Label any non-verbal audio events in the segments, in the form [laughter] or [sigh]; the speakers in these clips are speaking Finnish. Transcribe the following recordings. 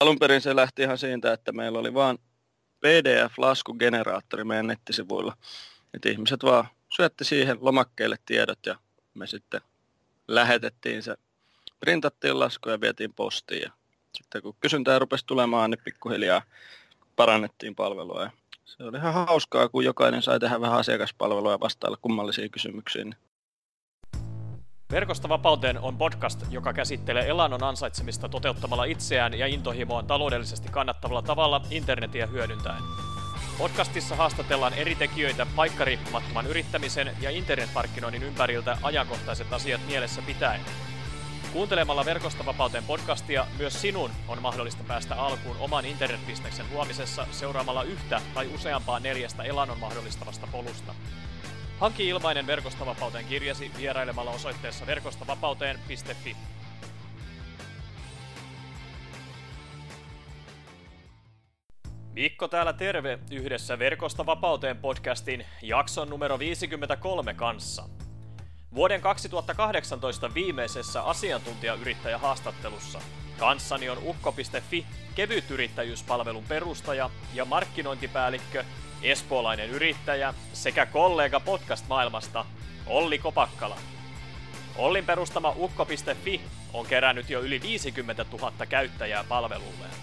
alun perin se lähti ihan siitä, että meillä oli vain PDF-laskugeneraattori meidän nettisivuilla. Että ihmiset vaan syötti siihen lomakkeelle tiedot ja me sitten lähetettiin se, printattiin lasku ja vietiin postiin. Ja sitten kun kysyntää rupesi tulemaan, niin pikkuhiljaa parannettiin palvelua. Ja se oli ihan hauskaa, kun jokainen sai tehdä vähän asiakaspalvelua ja vastailla kummallisiin kysymyksiin. Verkosta vapauteen on podcast, joka käsittelee elannon ansaitsemista toteuttamalla itseään ja intohimoon taloudellisesti kannattavalla tavalla internetiä hyödyntäen. Podcastissa haastatellaan eri tekijöitä paikkariippumattoman yrittämisen ja internetmarkkinoinnin ympäriltä ajankohtaiset asiat mielessä pitäen. Kuuntelemalla Verkosta vapauteen podcastia myös sinun on mahdollista päästä alkuun oman internetbisneksen luomisessa seuraamalla yhtä tai useampaa neljästä elannon mahdollistavasta polusta. Hanki ilmainen Verkostavapauteen kirjasi vierailemalla osoitteessa verkostavapauteen.fi. Mikko täällä terve yhdessä Verkosta vapauteen podcastin jakson numero 53 kanssa. Vuoden 2018 viimeisessä asiantuntijayrittäjähaastattelussa kanssani on ukko.fi kevytyrittäjyyspalvelun perustaja ja markkinointipäällikkö espoolainen yrittäjä sekä kollega podcast-maailmasta Olli Kopakkala. Ollin perustama ukko.fi on kerännyt jo yli 50 000 käyttäjää palvelulleen.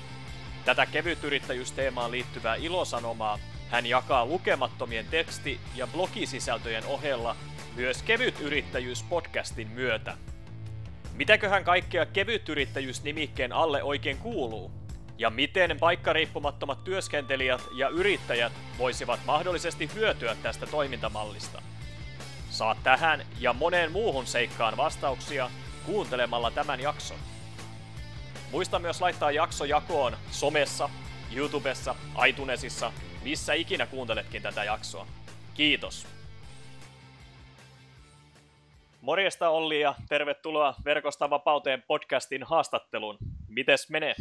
Tätä kevytyrittäjyysteemaan liittyvää ilosanomaa hän jakaa lukemattomien teksti- ja blogisisältöjen ohella myös kevytyrittäjyyspodcastin myötä. Mitäköhän kaikkea kevytyrittäjyys-nimikkeen alle oikein kuuluu? Ja miten paikkariippumattomat työskentelijät ja yrittäjät voisivat mahdollisesti hyötyä tästä toimintamallista. Saat tähän ja moneen muuhun seikkaan vastauksia kuuntelemalla tämän jakson. Muista myös laittaa jakso jakoon somessa, YouTubessa, iTunesissa, missä ikinä kuunteletkin tätä jaksoa. Kiitos! Morjesta Olli ja tervetuloa Verkosta vapauteen podcastin haastatteluun. Mites menee?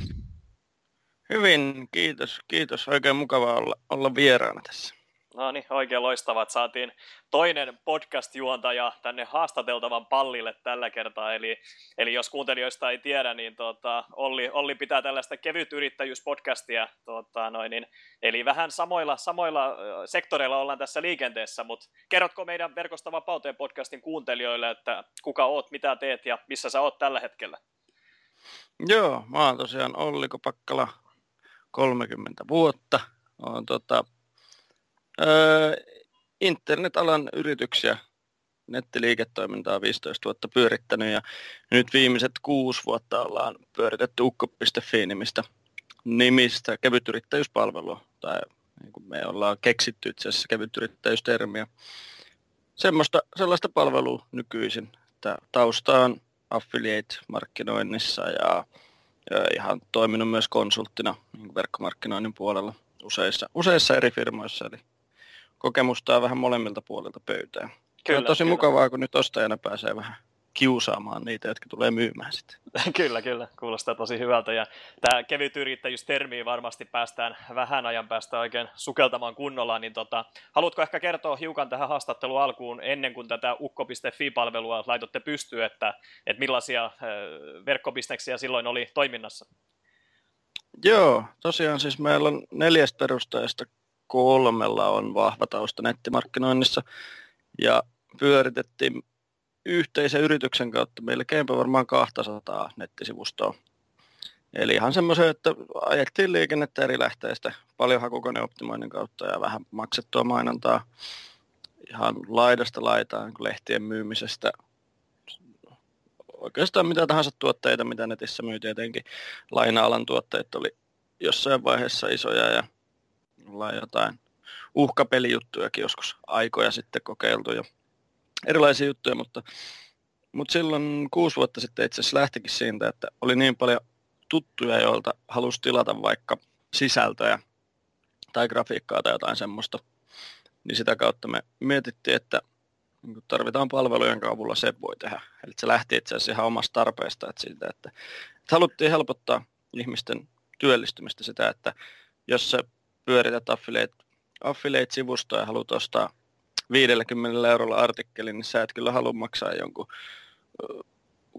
Hyvin, kiitos. Kiitos. Oikein mukava olla, olla vieraana tässä. No niin, oikein loistavat. Saatiin toinen podcast-juontaja tänne haastateltavan pallille tällä kertaa. Eli, eli jos kuuntelijoista ei tiedä, niin tota, Olli, Olli pitää tällaista kevyt yrittäjyyspodcastia. Tota, noin, niin, eli vähän samoilla, samoilla sektoreilla ollaan tässä liikenteessä, mutta kerrotko meidän Verkosta vapauteen podcastin kuuntelijoille, että kuka oot, mitä teet ja missä sä oot tällä hetkellä? Joo, mä oon tosiaan Olli Kopakkala, 30 vuotta. Olen tota, internetalan yrityksiä, nettiliiketoimintaa 15 vuotta pyörittänyt ja nyt viimeiset kuusi vuotta ollaan pyöritetty ukko.fi nimistä, nimistä kevytyrittäjyyspalvelua. Tai niin kuin me ollaan keksitty itse asiassa kevytyrittäjyystermiä. Semmoista, sellaista palvelua nykyisin, että tausta on affiliate-markkinoinnissa ja ihan toiminut myös konsulttina niin verkkomarkkinoinnin puolella useissa, useissa eri firmoissa, eli kokemusta on vähän molemmilta puolilta pöytää. Kyllä, on tosi kyllä. mukavaa, kun nyt ostajana pääsee vähän kiusaamaan niitä, jotka tulee myymään sitten. [laughs] kyllä, kyllä. Kuulostaa tosi hyvältä. Ja tämä kevyt yrittäjyys-termiin varmasti päästään vähän ajan päästä oikein sukeltamaan kunnolla. Niin tota, haluatko ehkä kertoa hiukan tähän haastatteluun alkuun ennen kuin tätä ukko.fi-palvelua laitotte pystyyn, että, että millaisia verkkobisneksiä silloin oli toiminnassa? Joo, tosiaan siis meillä on neljästä perustajasta kolmella on vahva tausta nettimarkkinoinnissa ja pyöritettiin yhteisen yrityksen kautta melkeinpä varmaan 200 nettisivustoa. Eli ihan semmoisen, että ajettiin liikennettä eri lähteistä, paljon hakukoneoptimoinnin kautta ja vähän maksettua mainontaa ihan laidasta laitaan niin lehtien myymisestä. Oikeastaan mitä tahansa tuotteita, mitä netissä myytiin, etenkin laina-alan tuotteet oli jossain vaiheessa isoja ja ollaan jotain uhkapelijuttujakin joskus aikoja sitten kokeiltu. Ja erilaisia juttuja, mutta, mutta silloin kuusi vuotta sitten itse asiassa lähtikin siitä, että oli niin paljon tuttuja, joilta halusi tilata vaikka sisältöjä tai grafiikkaa tai jotain semmoista, niin sitä kautta me mietittiin, että niin tarvitaan palvelujen jonka avulla se voi tehdä. Eli se lähti itse asiassa ihan omasta tarpeesta, että, siitä, että, että haluttiin helpottaa ihmisten työllistymistä sitä, että jos sä pyörität affiliate, affiliate-sivustoa ja haluat ostaa 50 eurolla artikkelin, niin sä et kyllä halua maksaa jonkun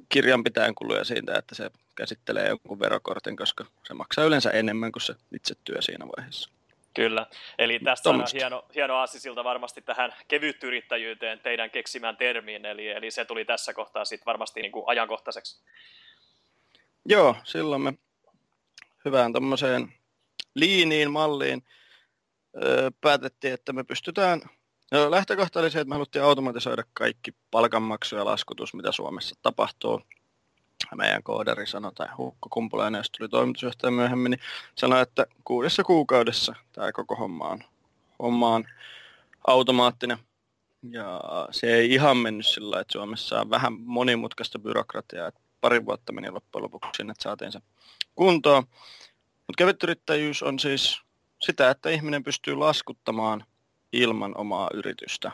kirjanpitäjän kuluja siitä, että se käsittelee jonkun verokortin, koska se maksaa yleensä enemmän kuin se itse työ siinä vaiheessa. Kyllä, eli tästä on hieno, hieno aasisilta varmasti tähän kevyttyyrittäjyyteen teidän keksimään termiin, eli, eli se tuli tässä kohtaa sitten varmasti niin kuin ajankohtaiseksi. Joo, silloin me hyvään tuommoiseen liiniin, malliin öö, päätettiin, että me pystytään, no, lähtökohta oli se, että me haluttiin automatisoida kaikki palkanmaksu ja laskutus, mitä Suomessa tapahtuu. Meidän koodari sanoi, tai Hukko Kumpulainen, jos tuli toimitusjohtaja myöhemmin, niin sanoi, että kuudessa kuukaudessa tämä koko homma on, homma on automaattinen. Ja se ei ihan mennyt sillä että Suomessa on vähän monimutkaista byrokratiaa. Että pari vuotta meni loppujen lopuksi että saatiin se kuntoon. Mutta kevytyrittäjyys on siis sitä, että ihminen pystyy laskuttamaan ilman omaa yritystä.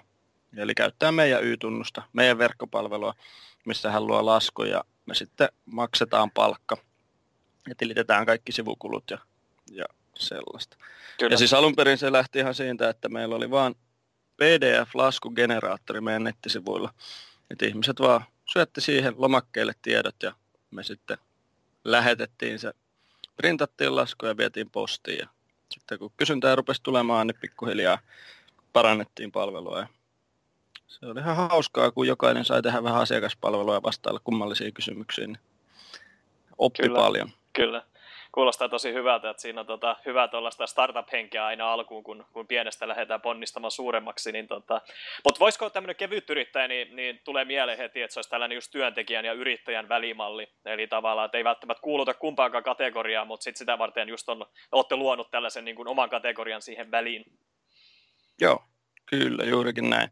Eli käyttää meidän Y-tunnusta, meidän verkkopalvelua, missä hän luo laskuja. Me sitten maksetaan palkka ja tilitetään kaikki sivukulut ja, ja sellaista. Kyllä. Ja siis alun perin se lähti ihan siitä, että meillä oli vaan PDF-laskugeneraattori meidän nettisivuilla. Että ihmiset vaan syötti siihen lomakkeelle tiedot ja me sitten lähetettiin se, printattiin lasku ja vietiin postiin. Ja sitten kun kysyntää rupesi tulemaan, niin pikkuhiljaa parannettiin palvelua. Ja se oli ihan hauskaa, kun jokainen sai tehdä vähän asiakaspalvelua ja vastailla kummallisiin kysymyksiin. Niin oppi kyllä, paljon. Kyllä kuulostaa tosi hyvältä, että siinä on tota, hyvä tuollaista startup-henkeä aina alkuun, kun, kun pienestä lähdetään ponnistamaan suuremmaksi. Niin tota. Mutta voisiko tämmöinen kevyt yrittäjä, niin, niin tulee mieleen heti, että se olisi tällainen just työntekijän ja yrittäjän välimalli. Eli tavallaan, että ei välttämättä kuuluta kumpaankaan kategoriaan, mutta sitten sitä varten just on, olette luonut tällaisen niin kuin oman kategorian siihen väliin. Joo, kyllä, juurikin näin.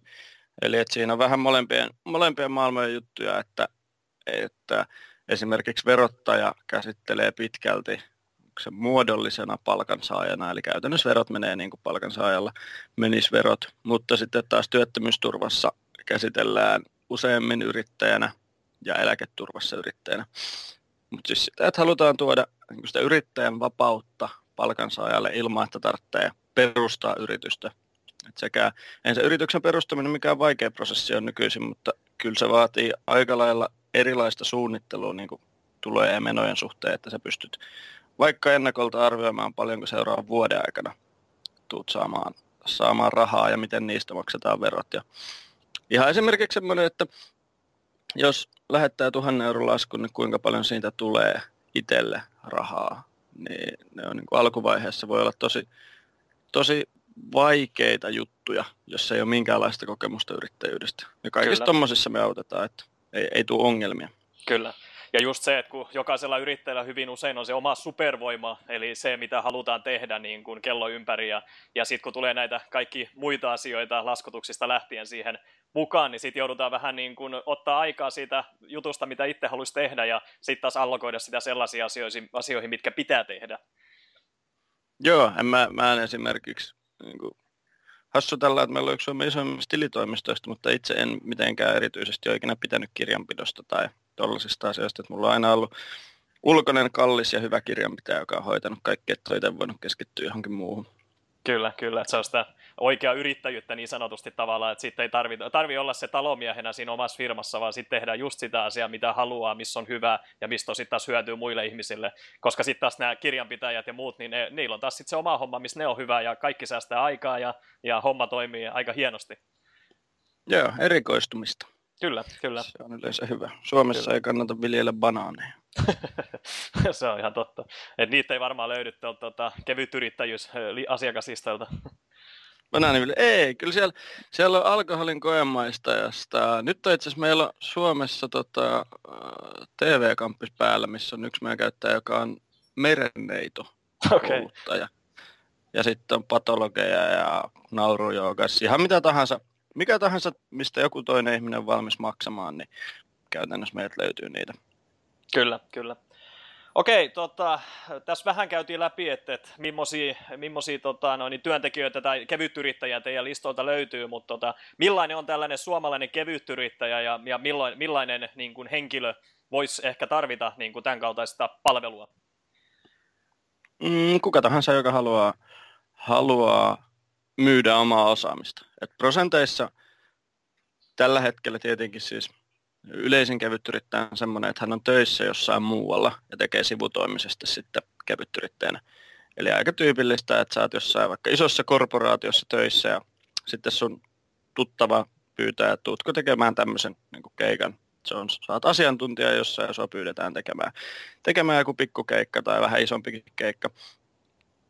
Eli että siinä on vähän molempien, molempien maailmojen juttuja, että, että esimerkiksi verottaja käsittelee pitkälti se muodollisena palkansaajana, eli käytännössä verot menee niin kuin palkansaajalla menis verot, mutta sitten taas työttömyysturvassa käsitellään useammin yrittäjänä ja eläketurvassa yrittäjänä. Mutta siis sitä, että halutaan tuoda niin sitä yrittäjän vapautta palkansaajalle ilman, että tarvitsee perustaa yritystä. Et sekä, en se yrityksen perustaminen mikään vaikea prosessi on nykyisin, mutta kyllä se vaatii aika lailla erilaista suunnittelua niin kuin tulojen ja menojen suhteen, että sä pystyt vaikka ennakolta arvioimaan paljonko seuraavan vuoden aikana tuut saamaan, saamaan rahaa ja miten niistä maksetaan verot. Ja ihan esimerkiksi semmoinen, että jos lähettää tuhannen euron laskun, niin kuinka paljon siitä tulee itselle rahaa, niin ne on niin kuin alkuvaiheessa voi olla tosi, tosi vaikeita juttuja, jos ei ole minkäänlaista kokemusta yrittäjyydestä. Ja kaikissa tuommoisissa me autetaan, että ei, ei tule ongelmia. Kyllä. Ja just se, että kun jokaisella yrittäjällä hyvin usein on se oma supervoima, eli se, mitä halutaan tehdä niin kuin kello ympäri, ja, ja sitten kun tulee näitä kaikki muita asioita laskutuksista lähtien siihen mukaan, niin sitten joudutaan vähän niin kuin ottaa aikaa siitä jutusta, mitä itse haluaisi tehdä, ja sitten taas allokoida sitä sellaisiin asioihin, asioihin mitkä pitää tehdä. Joo, en mä, mä en esimerkiksi niin kuin hassu tällä, että meillä on yksi Suomen isoimmista tilitoimistoista, mutta itse en mitenkään erityisesti ole ikinä pitänyt kirjanpidosta tai tuollaisista asioista, että mulla on aina ollut ulkoinen, kallis ja hyvä kirjanpitäjä, joka on hoitanut kaikki, että on voinut keskittyä johonkin muuhun. Kyllä, kyllä. Että se on sitä oikea yrittäjyyttä niin sanotusti tavallaan, että sitten ei tarvitse tarvi olla se talomiehenä siinä omassa firmassa, vaan sitten tehdään just sitä asiaa, mitä haluaa, missä on hyvä ja mistä sitten taas hyötyy muille ihmisille. Koska sitten taas nämä kirjanpitäjät ja muut, niin ne, niillä on taas sitten se oma homma, missä ne on hyvä ja kaikki säästää aikaa ja, ja homma toimii aika hienosti. Joo, erikoistumista. Kyllä, kyllä. Se on yleensä hyvä. Suomessa kyllä. ei kannata viljellä banaaneja. [laughs] se on ihan totta. Et niitä ei varmaan löydy tuota, kevyt yrittäjyys asiakasistalta. Banaaniville. Ei, kyllä siellä, siellä on alkoholin koemaistajasta. Nyt on itse asiassa meillä on Suomessa tota, TV-kampis päällä, missä on yksi meidän käyttäjä, joka on merenneito okay. Ja sitten on patologeja ja naurujoogas, ihan mitä tahansa mikä tahansa, mistä joku toinen ihminen on valmis maksamaan, niin käytännössä meiltä löytyy niitä. Kyllä, kyllä. Okei, tota, tässä vähän käytiin läpi, että, että millaisia, millaisia tota, no, niin työntekijöitä tai kevytyrittäjiä teidän listoilta löytyy, mutta tota, millainen on tällainen suomalainen kevytyrittäjä ja, ja millainen, millainen niin kuin henkilö voisi ehkä tarvita niin kuin tämän kaltaista palvelua? Mm, kuka tahansa, joka haluaa, haluaa myydä omaa osaamista. Et prosenteissa tällä hetkellä tietenkin siis Yleisin kevytyrittäjä on semmoinen, että hän on töissä jossain muualla ja tekee sivutoimisesti sitten kevytyrittäjänä. Eli aika tyypillistä, että sä oot jossain vaikka isossa korporaatiossa töissä ja sitten sun tuttava pyytää, että tuutko tekemään tämmöisen niin keikan. Se on, sä oot asiantuntija jossain ja sua pyydetään tekemään, tekemään joku pikkukeikka tai vähän isompikin keikka.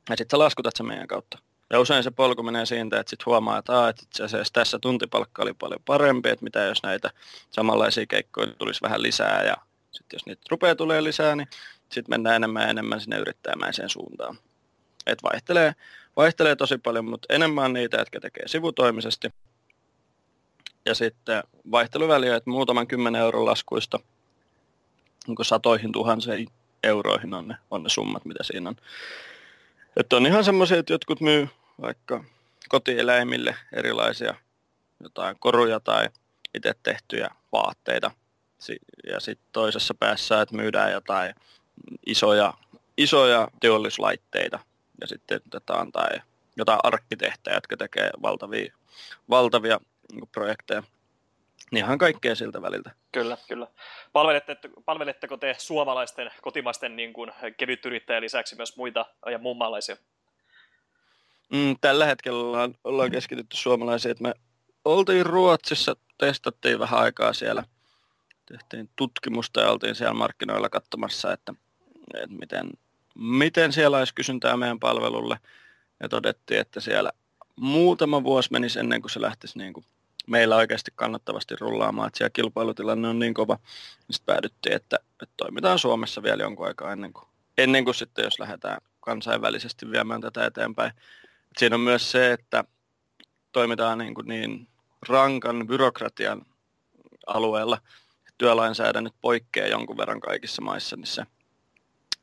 Ja sitten sä laskutat sen meidän kautta. Ja usein se polku menee siitä, että sitten huomaa, että, että itse asiassa tässä tuntipalkka oli paljon parempi, että mitä jos näitä samanlaisia keikkoja tulisi vähän lisää ja sitten jos niitä rupeaa tulee lisää, niin sitten mennään enemmän ja enemmän sinne yrittäjämäiseen suuntaan. Et vaihtelee, vaihtelee tosi paljon, mutta enemmän on niitä, jotka tekee sivutoimisesti. Ja sitten vaihteluväliä, että muutaman kymmenen euron laskuista niin satoihin tuhansiin euroihin on ne, on ne summat, mitä siinä on. Että on ihan semmoisia, että jotkut myy vaikka kotieläimille erilaisia jotain koruja tai itse tehtyjä vaatteita. Ja sitten toisessa päässä, että myydään jotain isoja, isoja teollislaitteita ja sitten otetaan tai jotain arkkitehtejä, jotka tekee valtavia, valtavia niin projekteja. Ihan kaikkea siltä väliltä. Kyllä, kyllä. Palveletteko, palveletteko te suomalaisten, kotimaisten niin kuin kevytyrittäjien lisäksi myös muita ja muun? Mm, tällä hetkellä ollaan, ollaan keskitytty suomalaisiin, että me oltiin Ruotsissa, testattiin vähän aikaa siellä, tehtiin tutkimusta ja oltiin siellä markkinoilla katsomassa, että, että miten, miten siellä olisi kysyntää meidän palvelulle. Ja todettiin, että siellä muutama vuosi menisi ennen kuin se lähtisi niin kuin meillä oikeasti kannattavasti rullaamaan, että siellä kilpailutilanne on niin kova. Niin sitten päädyttiin, että, että toimitaan Suomessa vielä jonkun aikaa ennen kuin, ennen kuin sitten, jos lähdetään kansainvälisesti viemään tätä eteenpäin. Siinä on myös se, että toimitaan niin, kuin niin rankan byrokratian alueella, työlainsäädännöt poikkeaa jonkun verran kaikissa maissa, niin se,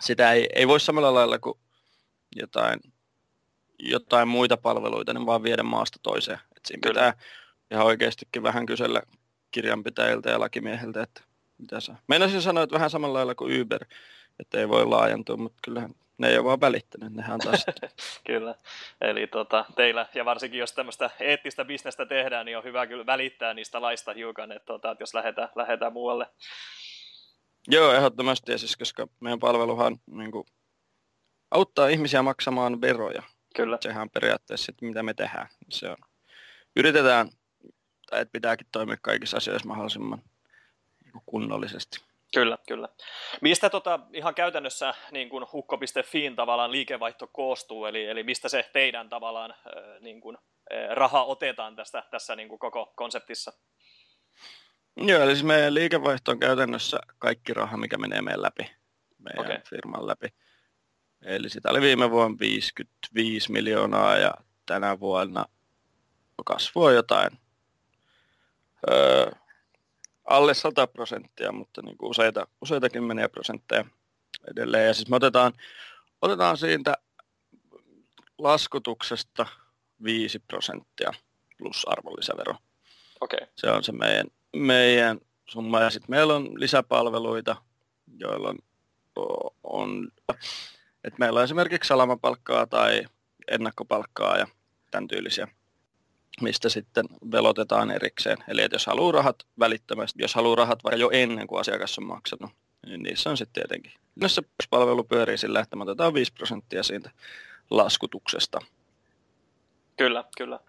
sitä ei, ei voi samalla lailla kuin jotain, jotain muita palveluita, niin vaan viedä maasta toiseen. Et siinä pitää ihan oikeastikin vähän kysellä kirjanpitäjiltä ja lakimiehiltä, että mitä saa. Meinasin sanoa, että vähän samalla lailla kuin Uber, että ei voi laajentua, mutta kyllähän ne ei ole vaan välittänyt, nehän taas... [laughs] kyllä, eli tota, teillä, ja varsinkin jos tämmöistä eettistä bisnestä tehdään, niin on hyvä kyllä välittää niistä laista hiukan, että, tota, että jos lähdetään, lähdetään muualle. Joo, ehdottomasti, ja siis koska meidän palveluhan niin kuin, auttaa ihmisiä maksamaan veroja. Kyllä. Sehän on periaatteessa sit, mitä me tehdään. Se on. Yritetään, tai että pitääkin toimia kaikissa asioissa mahdollisimman niin kunnollisesti. Kyllä, kyllä. Mistä tota, ihan käytännössä niin kuin hukko.fiin tavallaan liikevaihto koostuu, eli, eli mistä se teidän tavallaan niin kuin, raha otetaan tästä, tässä niin kuin koko konseptissa? Joo, eli siis meidän liikevaihto on käytännössä kaikki raha, mikä menee meidän läpi, meidän okay. firman läpi. Eli sitä oli viime vuonna 55 miljoonaa ja tänä vuonna kasvua jotain öö, alle 100 prosenttia, mutta niin kuin useita, useita kymmeniä prosentteja edelleen. Ja siis me otetaan, otetaan siitä laskutuksesta 5 prosenttia plus arvonlisävero. Okay. Se on se meidän, meidän summa. Ja sitten meillä on lisäpalveluita, joilla on, on että meillä on esimerkiksi salamapalkkaa tai ennakkopalkkaa ja tämän tyylisiä mistä sitten velotetaan erikseen. Eli että jos haluaa rahat välittömästi, jos haluaa rahat vaikka jo ennen kuin asiakas on maksanut, niin niissä on sitten tietenkin. No se palvelu pyörii sillä, että me otetaan 5 prosenttia siitä laskutuksesta. Kyllä, kyllä.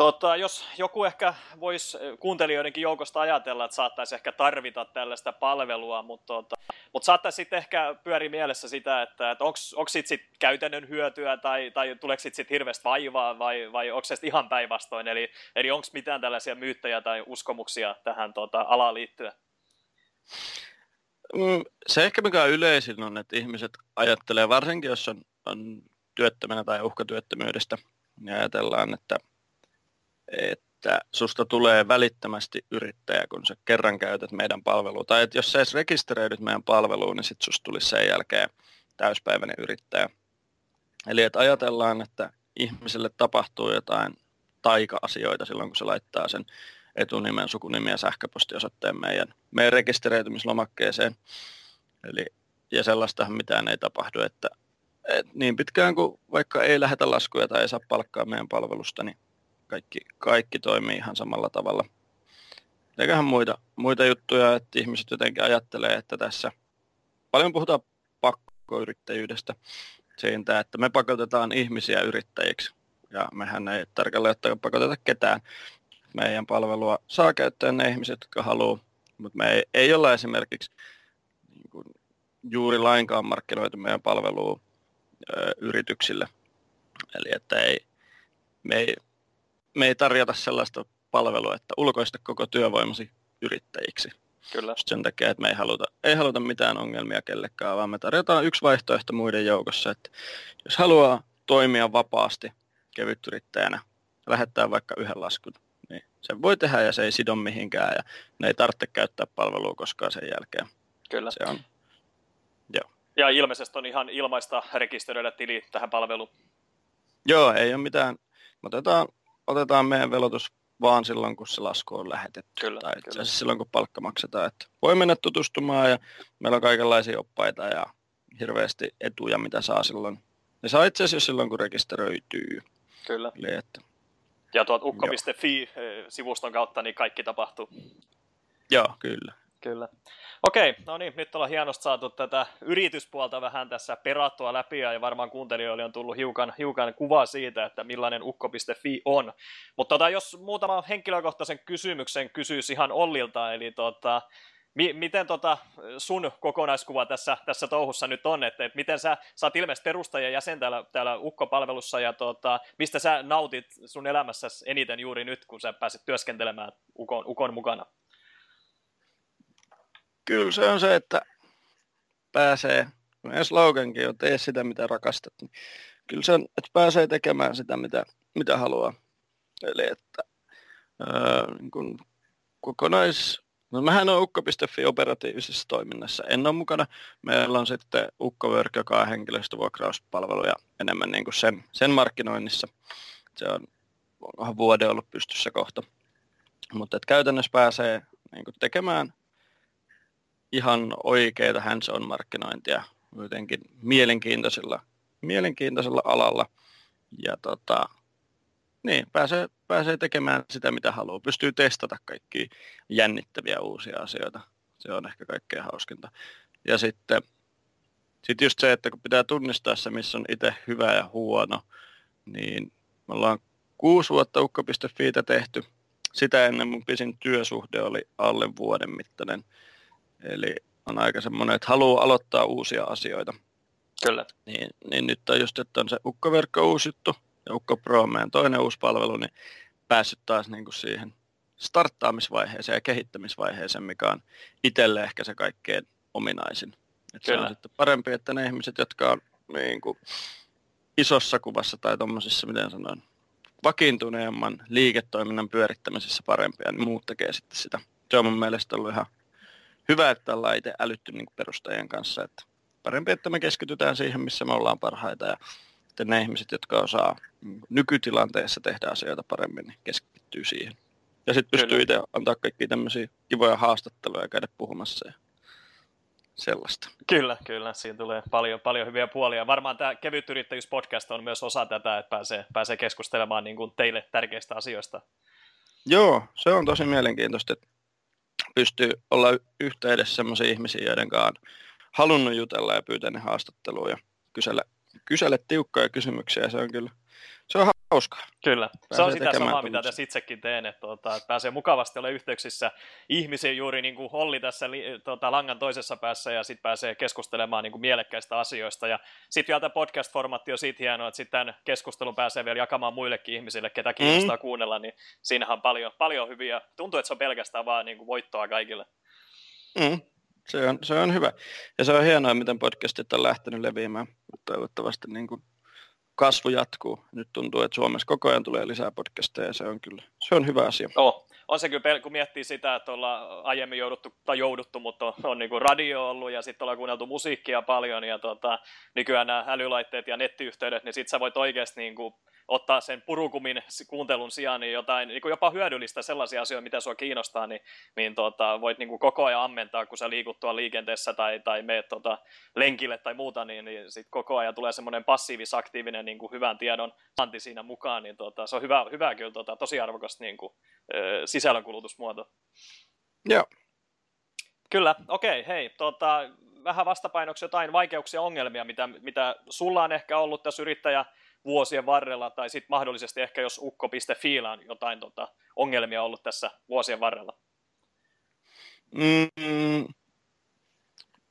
Tota, jos joku ehkä voisi kuuntelijoidenkin joukosta ajatella, että saattaisi ehkä tarvita tällaista palvelua, mutta, tota, mutta saattaisi sitten ehkä pyöri mielessä sitä, että, että onko siitä sit käytännön hyötyä tai, tai tuleeko siitä sit hirveästi vaivaa vai, vai onko se ihan päinvastoin, eli, eli onko mitään tällaisia myyttejä tai uskomuksia tähän tota, alaan liittyen? Mm, se ehkä mikä on yleisin on, että ihmiset ajattelee, varsinkin jos on, on työttömänä tai uhkatyöttömyydestä, niin ajatellaan, että että susta tulee välittömästi yrittäjä, kun sä kerran käytät meidän palvelua. Tai että jos sä edes rekisteröidyt meidän palveluun, niin sitten susta tulisi sen jälkeen täyspäiväinen yrittäjä. Eli että ajatellaan, että ihmiselle tapahtuu jotain taika-asioita silloin, kun se laittaa sen etunimen, sukunimen ja sähköpostiosoitteen meidän, meidän rekisteröitymislomakkeeseen. Eli, ja sellaistahan mitään ei tapahdu, että, että niin pitkään kuin vaikka ei lähetä laskuja tai ei saa palkkaa meidän palvelusta, niin kaikki, kaikki toimii ihan samalla tavalla. eiköhän muita, muita juttuja, että ihmiset jotenkin ajattelee, että tässä paljon puhutaan pakkoyrittäjyydestä siitä, että me pakotetaan ihmisiä yrittäjiksi. Ja mehän ei tarkalleen ottaen pakoteta ketään. Meidän palvelua saa käyttää ne ihmiset, jotka haluaa, mutta me ei, ei olla esimerkiksi niin kuin, juuri lainkaan markkinoitu meidän palvelua ö, yrityksille. Eli että ei, me, ei, me ei tarjota sellaista palvelua, että ulkoista koko työvoimasi yrittäjiksi. Kyllä. Just sen takia, että me ei haluta, ei haluta mitään ongelmia kellekään, vaan me tarjotaan yksi vaihtoehto muiden joukossa, että jos haluaa toimia vapaasti kevytyrittäjänä, lähettää vaikka yhden laskun, niin se voi tehdä ja se ei sido mihinkään ja ne ei tarvitse käyttää palvelua koskaan sen jälkeen. Kyllä. Se on, joo. Ja ilmeisesti on ihan ilmaista rekisteröidä tili tähän palveluun. Joo, ei ole mitään. Otetaan, otetaan meidän velotus vaan silloin, kun se lasku on lähetetty. Kyllä, tai itse asiassa silloin, kun palkka maksetaan. Että voi mennä tutustumaan ja meillä on kaikenlaisia oppaita ja hirveästi etuja, mitä saa silloin. Ne saa itse asiassa silloin, kun rekisteröityy. Kyllä. Eli että, Ja tuot ukko.fi-sivuston kautta niin kaikki tapahtuu. joo, kyllä. Kyllä. Okei, no niin, nyt ollaan hienosti saatu tätä yrityspuolta vähän tässä perattua läpi ja varmaan kuuntelijoille on tullut hiukan, hiukan kuva siitä, että millainen ukko.fi on. Mutta tota, jos muutama henkilökohtaisen kysymyksen kysyisi ihan Ollilta, eli tota, mi- miten tota sun kokonaiskuva tässä, tässä touhussa nyt on, että, että miten sä, oot ilmeisesti perustaja jäsen täällä, täällä Ukko-palvelussa ja tota, mistä sä nautit sun elämässäsi eniten juuri nyt, kun sä pääset työskentelemään Ukon, Ukon mukana? Kyllä se on se, että pääsee, meidän slogankin on tee sitä, mitä rakastat. Niin kyllä se on, että pääsee tekemään sitä, mitä, mitä haluaa. Eli että öö, niin kuin kokonais... No mähän on ukko.fi operatiivisessa toiminnassa. En ole mukana. Meillä on sitten Ukko-work, joka on henkilöstövuokrauspalveluja enemmän niin kuin sen, sen markkinoinnissa. Se on onkohan vuoden ollut pystyssä kohta. Mutta käytännössä pääsee niin kuin tekemään ihan oikeita hands-on markkinointia jotenkin mielenkiintoisella, mielenkiintoisella alalla. Ja tota, niin, pääsee, pääsee tekemään sitä, mitä haluaa. Pystyy testata kaikkia jännittäviä uusia asioita. Se on ehkä kaikkein hauskinta. Ja sitten sit just se, että kun pitää tunnistaa se, missä on itse hyvä ja huono, niin me ollaan kuusi vuotta ukko.fiitä tehty. Sitä ennen mun pisin työsuhde oli alle vuoden mittainen. Eli on aika semmoinen, että haluaa aloittaa uusia asioita. Kyllä. Niin, niin nyt on just, että on se Ukkoverkko uusi juttu ja Ukko Pro meidän toinen uusi palvelu, niin päässyt taas niin kuin siihen starttaamisvaiheeseen ja kehittämisvaiheeseen, mikä on itselle ehkä se kaikkein ominaisin. Et se on sitten parempi, että ne ihmiset, jotka on niin kuin isossa kuvassa tai tuommoisissa, miten sanoin, vakiintuneemman liiketoiminnan pyörittämisessä parempia, niin muut tekee sitten sitä. Se on mun mielestä ollut ihan hyvä, että ollaan itse älytty niin perustajien kanssa, että parempi, että me keskitytään siihen, missä me ollaan parhaita ja sitten ne ihmiset, jotka osaa niin nykytilanteessa tehdä asioita paremmin, niin keskittyy siihen. Ja sitten pystyy itse antaa kaikki tämmöisiä kivoja haastatteluja ja käydä puhumassa ja sellaista. Kyllä, kyllä. Siinä tulee paljon, paljon hyviä puolia. Varmaan tämä Kevyt yrittäjyys-podcast on myös osa tätä, että pääsee, pääsee keskustelemaan niin kuin teille tärkeistä asioista. Joo, se on tosi mielenkiintoista, että pystyy olla yhteydessä sellaisiin ihmisiin, joiden kanssa halunnut jutella ja pyytää ne haastatteluun ja kysellä, kysellä tiukkoja kysymyksiä. Se on kyllä, se on hauskaa. Kyllä, se Pääsee on sitä samaa, mitä tässä itsekin teen, että, tuota, että pääsee mukavasti olla yhteyksissä ihmisiin juuri niin kuin Olli tässä tuota, langan toisessa päässä ja sitten pääsee keskustelemaan niin kuin mielekkäistä asioista. Ja sitten vielä tämä podcast-formaatti on siitä hienoa, että sitten tämän keskustelun pääsee vielä jakamaan muillekin ihmisille, ketä kiinnostaa mm. kuunnella, niin siinähän on paljon, paljon hyviä. Tuntuu, että se on pelkästään vaan niin kuin voittoa kaikille. Mm, se, on, se on hyvä. Ja se on hienoa, miten podcastit on lähtenyt leviämään. Toivottavasti niin kuin kasvu jatkuu. Nyt tuntuu, että Suomessa koko ajan tulee lisää podcasteja ja se on kyllä se on hyvä asia. Oh. On se kyllä, kun miettii sitä, että ollaan aiemmin jouduttu, tai jouduttu, mutta on, on niin kuin radio ollut ja sitten ollaan kuunneltu musiikkia paljon ja tota, nykyään nämä älylaitteet ja nettiyhteydet, niin sitten sä voit oikeasti niin kuin ottaa sen purukumin kuuntelun sijaan niin jotain niin kuin jopa hyödyllistä sellaisia asioita, mitä sua kiinnostaa, niin, niin tota, voit niin kuin koko ajan ammentaa, kun sä liikut tuolla liikenteessä tai, tai meet tota, lenkille tai muuta, niin, niin sit koko ajan tulee semmoinen passiivis-aktiivinen niin kuin hyvän tiedon anti siinä mukaan, niin tota, se on hyvä, hyvä kyllä tota, tosi arvokas niin kuin, ö, sisällönkulutusmuoto. Joo. Kyllä, okei, okay, hei, tota, vähän vastapainoksi jotain vaikeuksia, ongelmia, mitä, mitä sulla on ehkä ollut tässä yrittäjä vuosien varrella, tai sitten mahdollisesti ehkä jos ukko.fi on jotain tota, ongelmia ollut tässä vuosien varrella? Mm,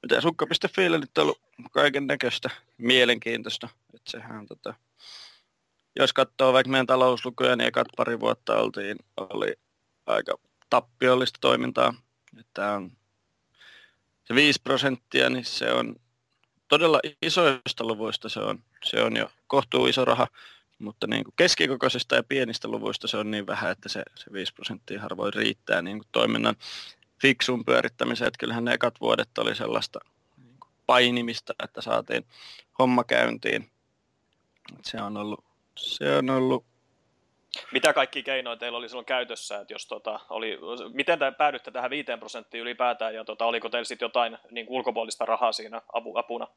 mitä sukka.fi nyt on ollut kaiken näköistä mielenkiintoista. Että sehän, tota, jos katsoo vaikka meidän talouslukuja, niin ekat pari vuotta oltiin, oli aika tappiollista toimintaa. Että on se 5 prosenttia, niin se on todella isoista luvuista se on, se on jo kohtuu iso raha, mutta niin kuin keskikokoisista ja pienistä luvuista se on niin vähän, että se, se 5 prosenttia harvoin riittää niin kuin toiminnan fiksuun pyörittämiseen. Että kyllähän ne ekat vuodet oli sellaista niin kuin painimista, että saatiin homma käyntiin. Se on ollut, se on ollut mitä kaikki keinoja teillä oli silloin käytössä, että jos tota, oli, miten te päädyitte tähän 5 prosenttiin ylipäätään, ja tota, oliko teillä sitten jotain niin ulkopuolista rahaa siinä apu, apuna?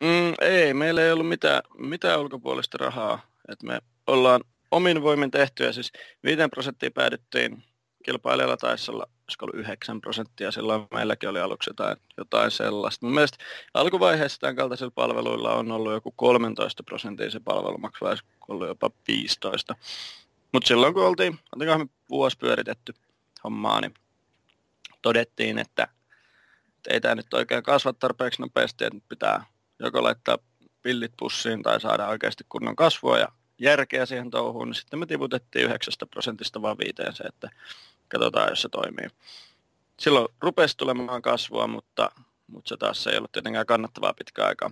Mm, ei, meillä ei ollut mitään, mitään ulkopuolista rahaa. Et me ollaan omin voimin tehty, ja siis 5 prosenttia päädyttiin kilpailijalla taisi olla, ollut 9 prosenttia, silloin meilläkin oli aluksi jotain, jotain sellaista. Mun mielestä alkuvaiheessa tämän kaltaisilla palveluilla on ollut joku 13 prosenttia se palvelumaksu, vai ollut jopa 15. Mutta silloin kun oltiin, oltiin me vuosi pyöritetty hommaa, niin todettiin, että, että ei tämä nyt oikein kasva tarpeeksi nopeasti, että pitää joko laittaa pillit pussiin tai saada oikeasti kunnon kasvua ja järkeä siihen touhuun, niin sitten me tiputettiin 9 prosentista vaan viiteen se, että katsotaan, jos se toimii. Silloin rupesi tulemaan kasvua, mutta, mutta se taas ei ollut tietenkään kannattavaa pitkään aikaa.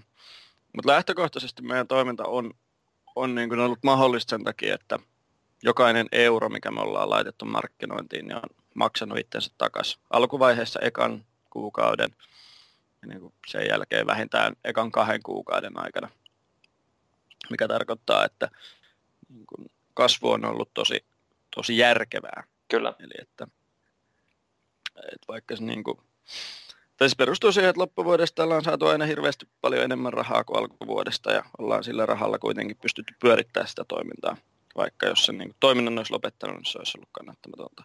Mutta lähtökohtaisesti meidän toiminta on, on niin kuin ollut mahdollista sen takia, että jokainen euro, mikä me ollaan laitettu markkinointiin, niin on maksanut itsensä takaisin. Alkuvaiheessa ekan kuukauden niin kuin sen jälkeen vähintään ekan kahden kuukauden aikana, mikä tarkoittaa, että niin kuin kasvu on ollut tosi, tosi järkevää. Kyllä. Eli että, että vaikka se niin kuin, tai se perustuu siihen, että loppuvuodesta ollaan saatu aina hirveästi paljon enemmän rahaa kuin alkuvuodesta ja ollaan sillä rahalla kuitenkin pystytty pyörittämään sitä toimintaa. Vaikka jos se niin kuin, toiminnan olisi lopettanut, niin se olisi ollut kannattamatonta.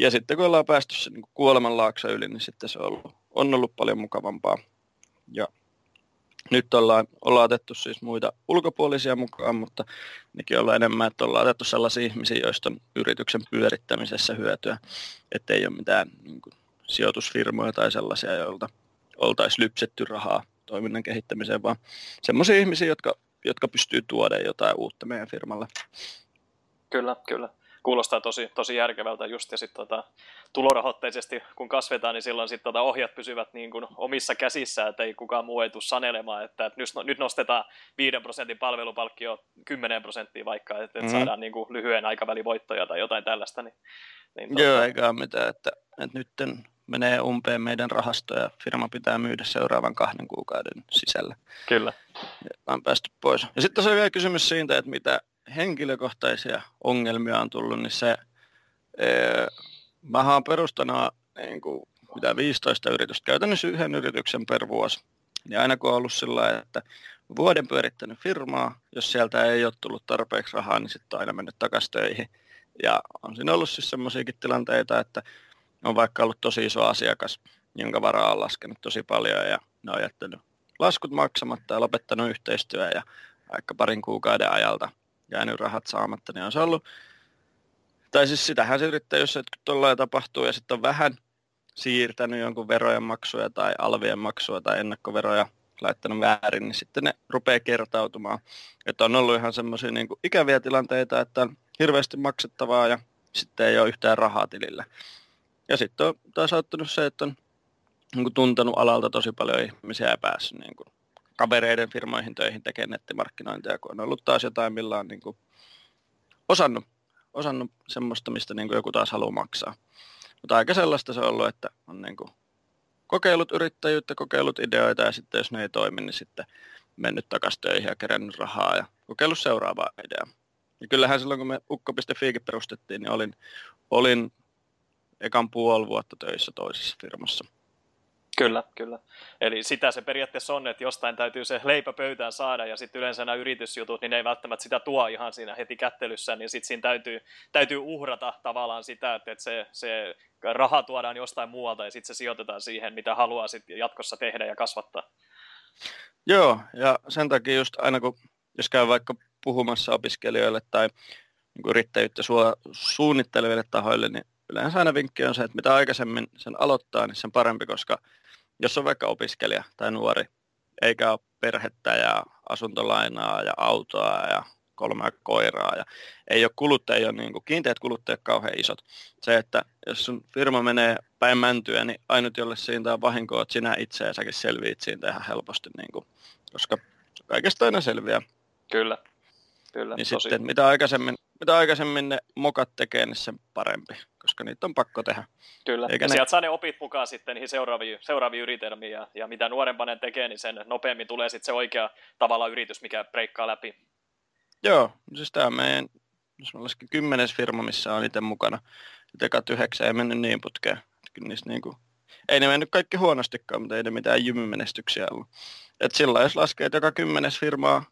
Ja sitten kun ollaan päästy sen niin kuolemanlaakso yli, niin sitten se on ollut, on ollut paljon mukavampaa. Ja nyt ollaan, ollaan otettu siis muita ulkopuolisia mukaan, mutta nekin ollaan enemmän, että ollaan otettu sellaisia ihmisiä, joista on yrityksen pyörittämisessä hyötyä, ettei ole mitään niin kuin, sijoitusfirmoja tai sellaisia, joilta oltaisiin lypsetty rahaa toiminnan kehittämiseen, vaan sellaisia ihmisiä, jotka, jotka pystyy tuoda jotain uutta meidän firmalle. Kyllä, kyllä kuulostaa tosi, tosi järkevältä just ja sitten tota, tulorahoitteisesti kun kasvetaan, niin silloin sitten tota, ohjat pysyvät niin kuin omissa käsissä, että ei kukaan muu ei tule sanelemaan, että, että nyt, nyt nostetaan 5 prosentin palvelupalkkio 10 prosenttia vaikka, että, että mm. saadaan niin kuin lyhyen aikavälin voittoja tai jotain tällaista. Niin, niin tuota... Joo, eikä mitään, että, että nyt menee umpeen meidän rahasto ja firma pitää myydä seuraavan kahden kuukauden sisällä. Kyllä. Ja on päästy pois. Ja sitten se on vielä kysymys siitä, että mitä henkilökohtaisia ongelmia on tullut, niin se, ee, mä oon perustana niin kuin, mitä 15 yritystä, käytännössä yhden yrityksen per vuosi. Ja aina kun on ollut sillä että vuoden pyörittänyt firmaa, jos sieltä ei ole tullut tarpeeksi rahaa, niin sitten on aina mennyt takaisin töihin. Ja on siinä ollut siis semmoisiakin tilanteita, että on vaikka ollut tosi iso asiakas, jonka varaa on laskenut tosi paljon ja ne on jättänyt laskut maksamatta ja lopettanut yhteistyö ja vaikka parin kuukauden ajalta jäänyt rahat saamatta, niin on se ollut, tai siis sitähän se yrittää, jos se tuolla tapahtuu ja sitten on vähän siirtänyt jonkun verojen maksuja tai alvien maksua tai ennakkoveroja laittanut väärin, niin sitten ne rupeaa kertautumaan. Että on ollut ihan semmoisia niin ikäviä tilanteita, että on hirveästi maksettavaa ja sitten ei ole yhtään rahaa tilillä. Ja sitten on taas auttanut se, että on niin kuin tuntenut alalta tosi paljon ihmisiä ja päässyt niin kuin kavereiden firmoihin töihin tekemään nettimarkkinointia, kun on ollut taas jotain, millä on niin kuin osannut, osannut semmoista, mistä niin kuin joku taas haluaa maksaa. Mutta aika sellaista se on ollut, että on niin kuin kokeillut yrittäjyyttä, kokeillut ideoita ja sitten jos ne ei toimi, niin sitten mennyt takaisin töihin ja kerännyt rahaa ja kokeillut seuraavaa ideaa. Ja kyllähän silloin, kun me ukko.fi perustettiin, niin olin, olin ekan puoli vuotta töissä toisessa firmassa. Kyllä, kyllä. Eli sitä se periaatteessa on, että jostain täytyy se leipä pöytään saada, ja sitten yleensä nämä yritysjutut, niin ne ei välttämättä sitä tuo ihan siinä heti kättelyssä, niin sitten siinä täytyy, täytyy uhrata tavallaan sitä, että se, se raha tuodaan jostain muualta, ja sitten se sijoitetaan siihen, mitä haluaa sitten jatkossa tehdä ja kasvattaa. Joo, ja sen takia just aina kun, jos käy vaikka puhumassa opiskelijoille tai niin yrittäjyyttä suunnitteleville tahoille, niin yleensä aina vinkki on se, että mitä aikaisemmin sen aloittaa, niin sen parempi, koska jos on vaikka opiskelija tai nuori, eikä ole perhettä ja asuntolainaa ja autoa ja kolmea koiraa ja ei ole kuluttajia, ei ole niin kuin, kiinteät kuluttajat kauhean isot. Se, että jos sun firma menee päin mäntyä, niin ainut jolle siitä on vahinkoa, että sinä itse ja säkin selviit siitä ihan helposti, niin kuin, koska kaikesta aina selviää. Kyllä. Kyllä, niin tosi. sitten mitä aikaisemmin, mitä aikaisemmin ne mokat tekee, niin sen parempi, koska niitä on pakko tehdä. Kyllä, Eikä ja ne... sieltä saa ne opit mukaan sitten niihin seuraaviin, seuraaviin yritelmiin, ja, ja mitä nuorempana tekee, niin sen nopeammin tulee sitten se oikea tavalla yritys, mikä breikkaa läpi. Joo, siis tämä meidän, jos mä kymmenes firma, missä on itse mukana, tekat yhdeksän ei mennyt niin putkeen. Niistä niin kuin, ei ne mennyt kaikki huonostikaan, mutta ei ne mitään jymymenestyksiä ollut. Et sillä jos laskee, että joka kymmenes firmaa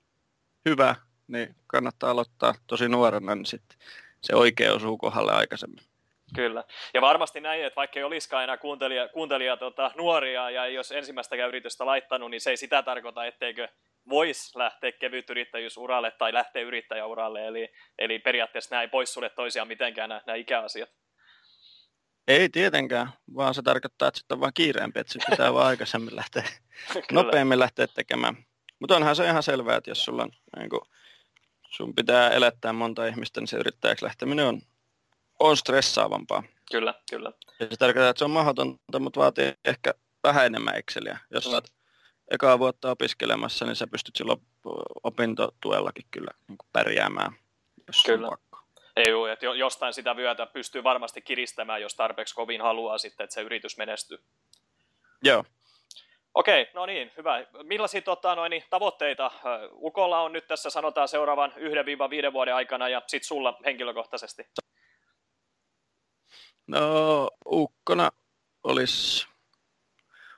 hyvä, niin kannattaa aloittaa tosi nuorena, niin sitten se oikea osuu kohdalle aikaisemmin. Kyllä. Ja varmasti näin, että vaikka ei olisikaan enää kuuntelija, kuuntelija tota, nuoria ja jos ensimmäistäkään yritystä laittanut, niin se ei sitä tarkoita, etteikö voisi lähteä kevytyrittäjyysuralle tai lähteä yrittäjäuralle. Eli, eli periaatteessa nämä ei poissulje toisiaan mitenkään nämä, nämä ikäasiat. Ei tietenkään, vaan se tarkoittaa, että sitten on vaan kiireempi, että sitten pitää vaan aikaisemmin lähteä, [laughs] nopeammin lähteä tekemään. Mutta onhan se ihan selvää, että jos sulla on niin kuin, sun pitää elättää monta ihmistä, niin se yrittäjäksi lähteminen on, on stressaavampaa. Kyllä, kyllä. Ja se tarkoittaa, että se on mahdotonta, mutta vaatii ehkä vähän enemmän Exceliä. Jos mm. olet ekaa vuotta opiskelemassa, niin sä pystyt silloin opintotuellakin kyllä niin kuin pärjäämään, jos kyllä. on pakko. Ei ole, että jostain sitä vyötä pystyy varmasti kiristämään, jos tarpeeksi kovin haluaa sitten, että se yritys menestyy. Joo, Okei, no niin, hyvä. Millaisia tota, noin, tavoitteita Ukolla on nyt tässä sanotaan seuraavan 1-5 vuoden aikana ja sitten sulla henkilökohtaisesti? No Ukkona olisi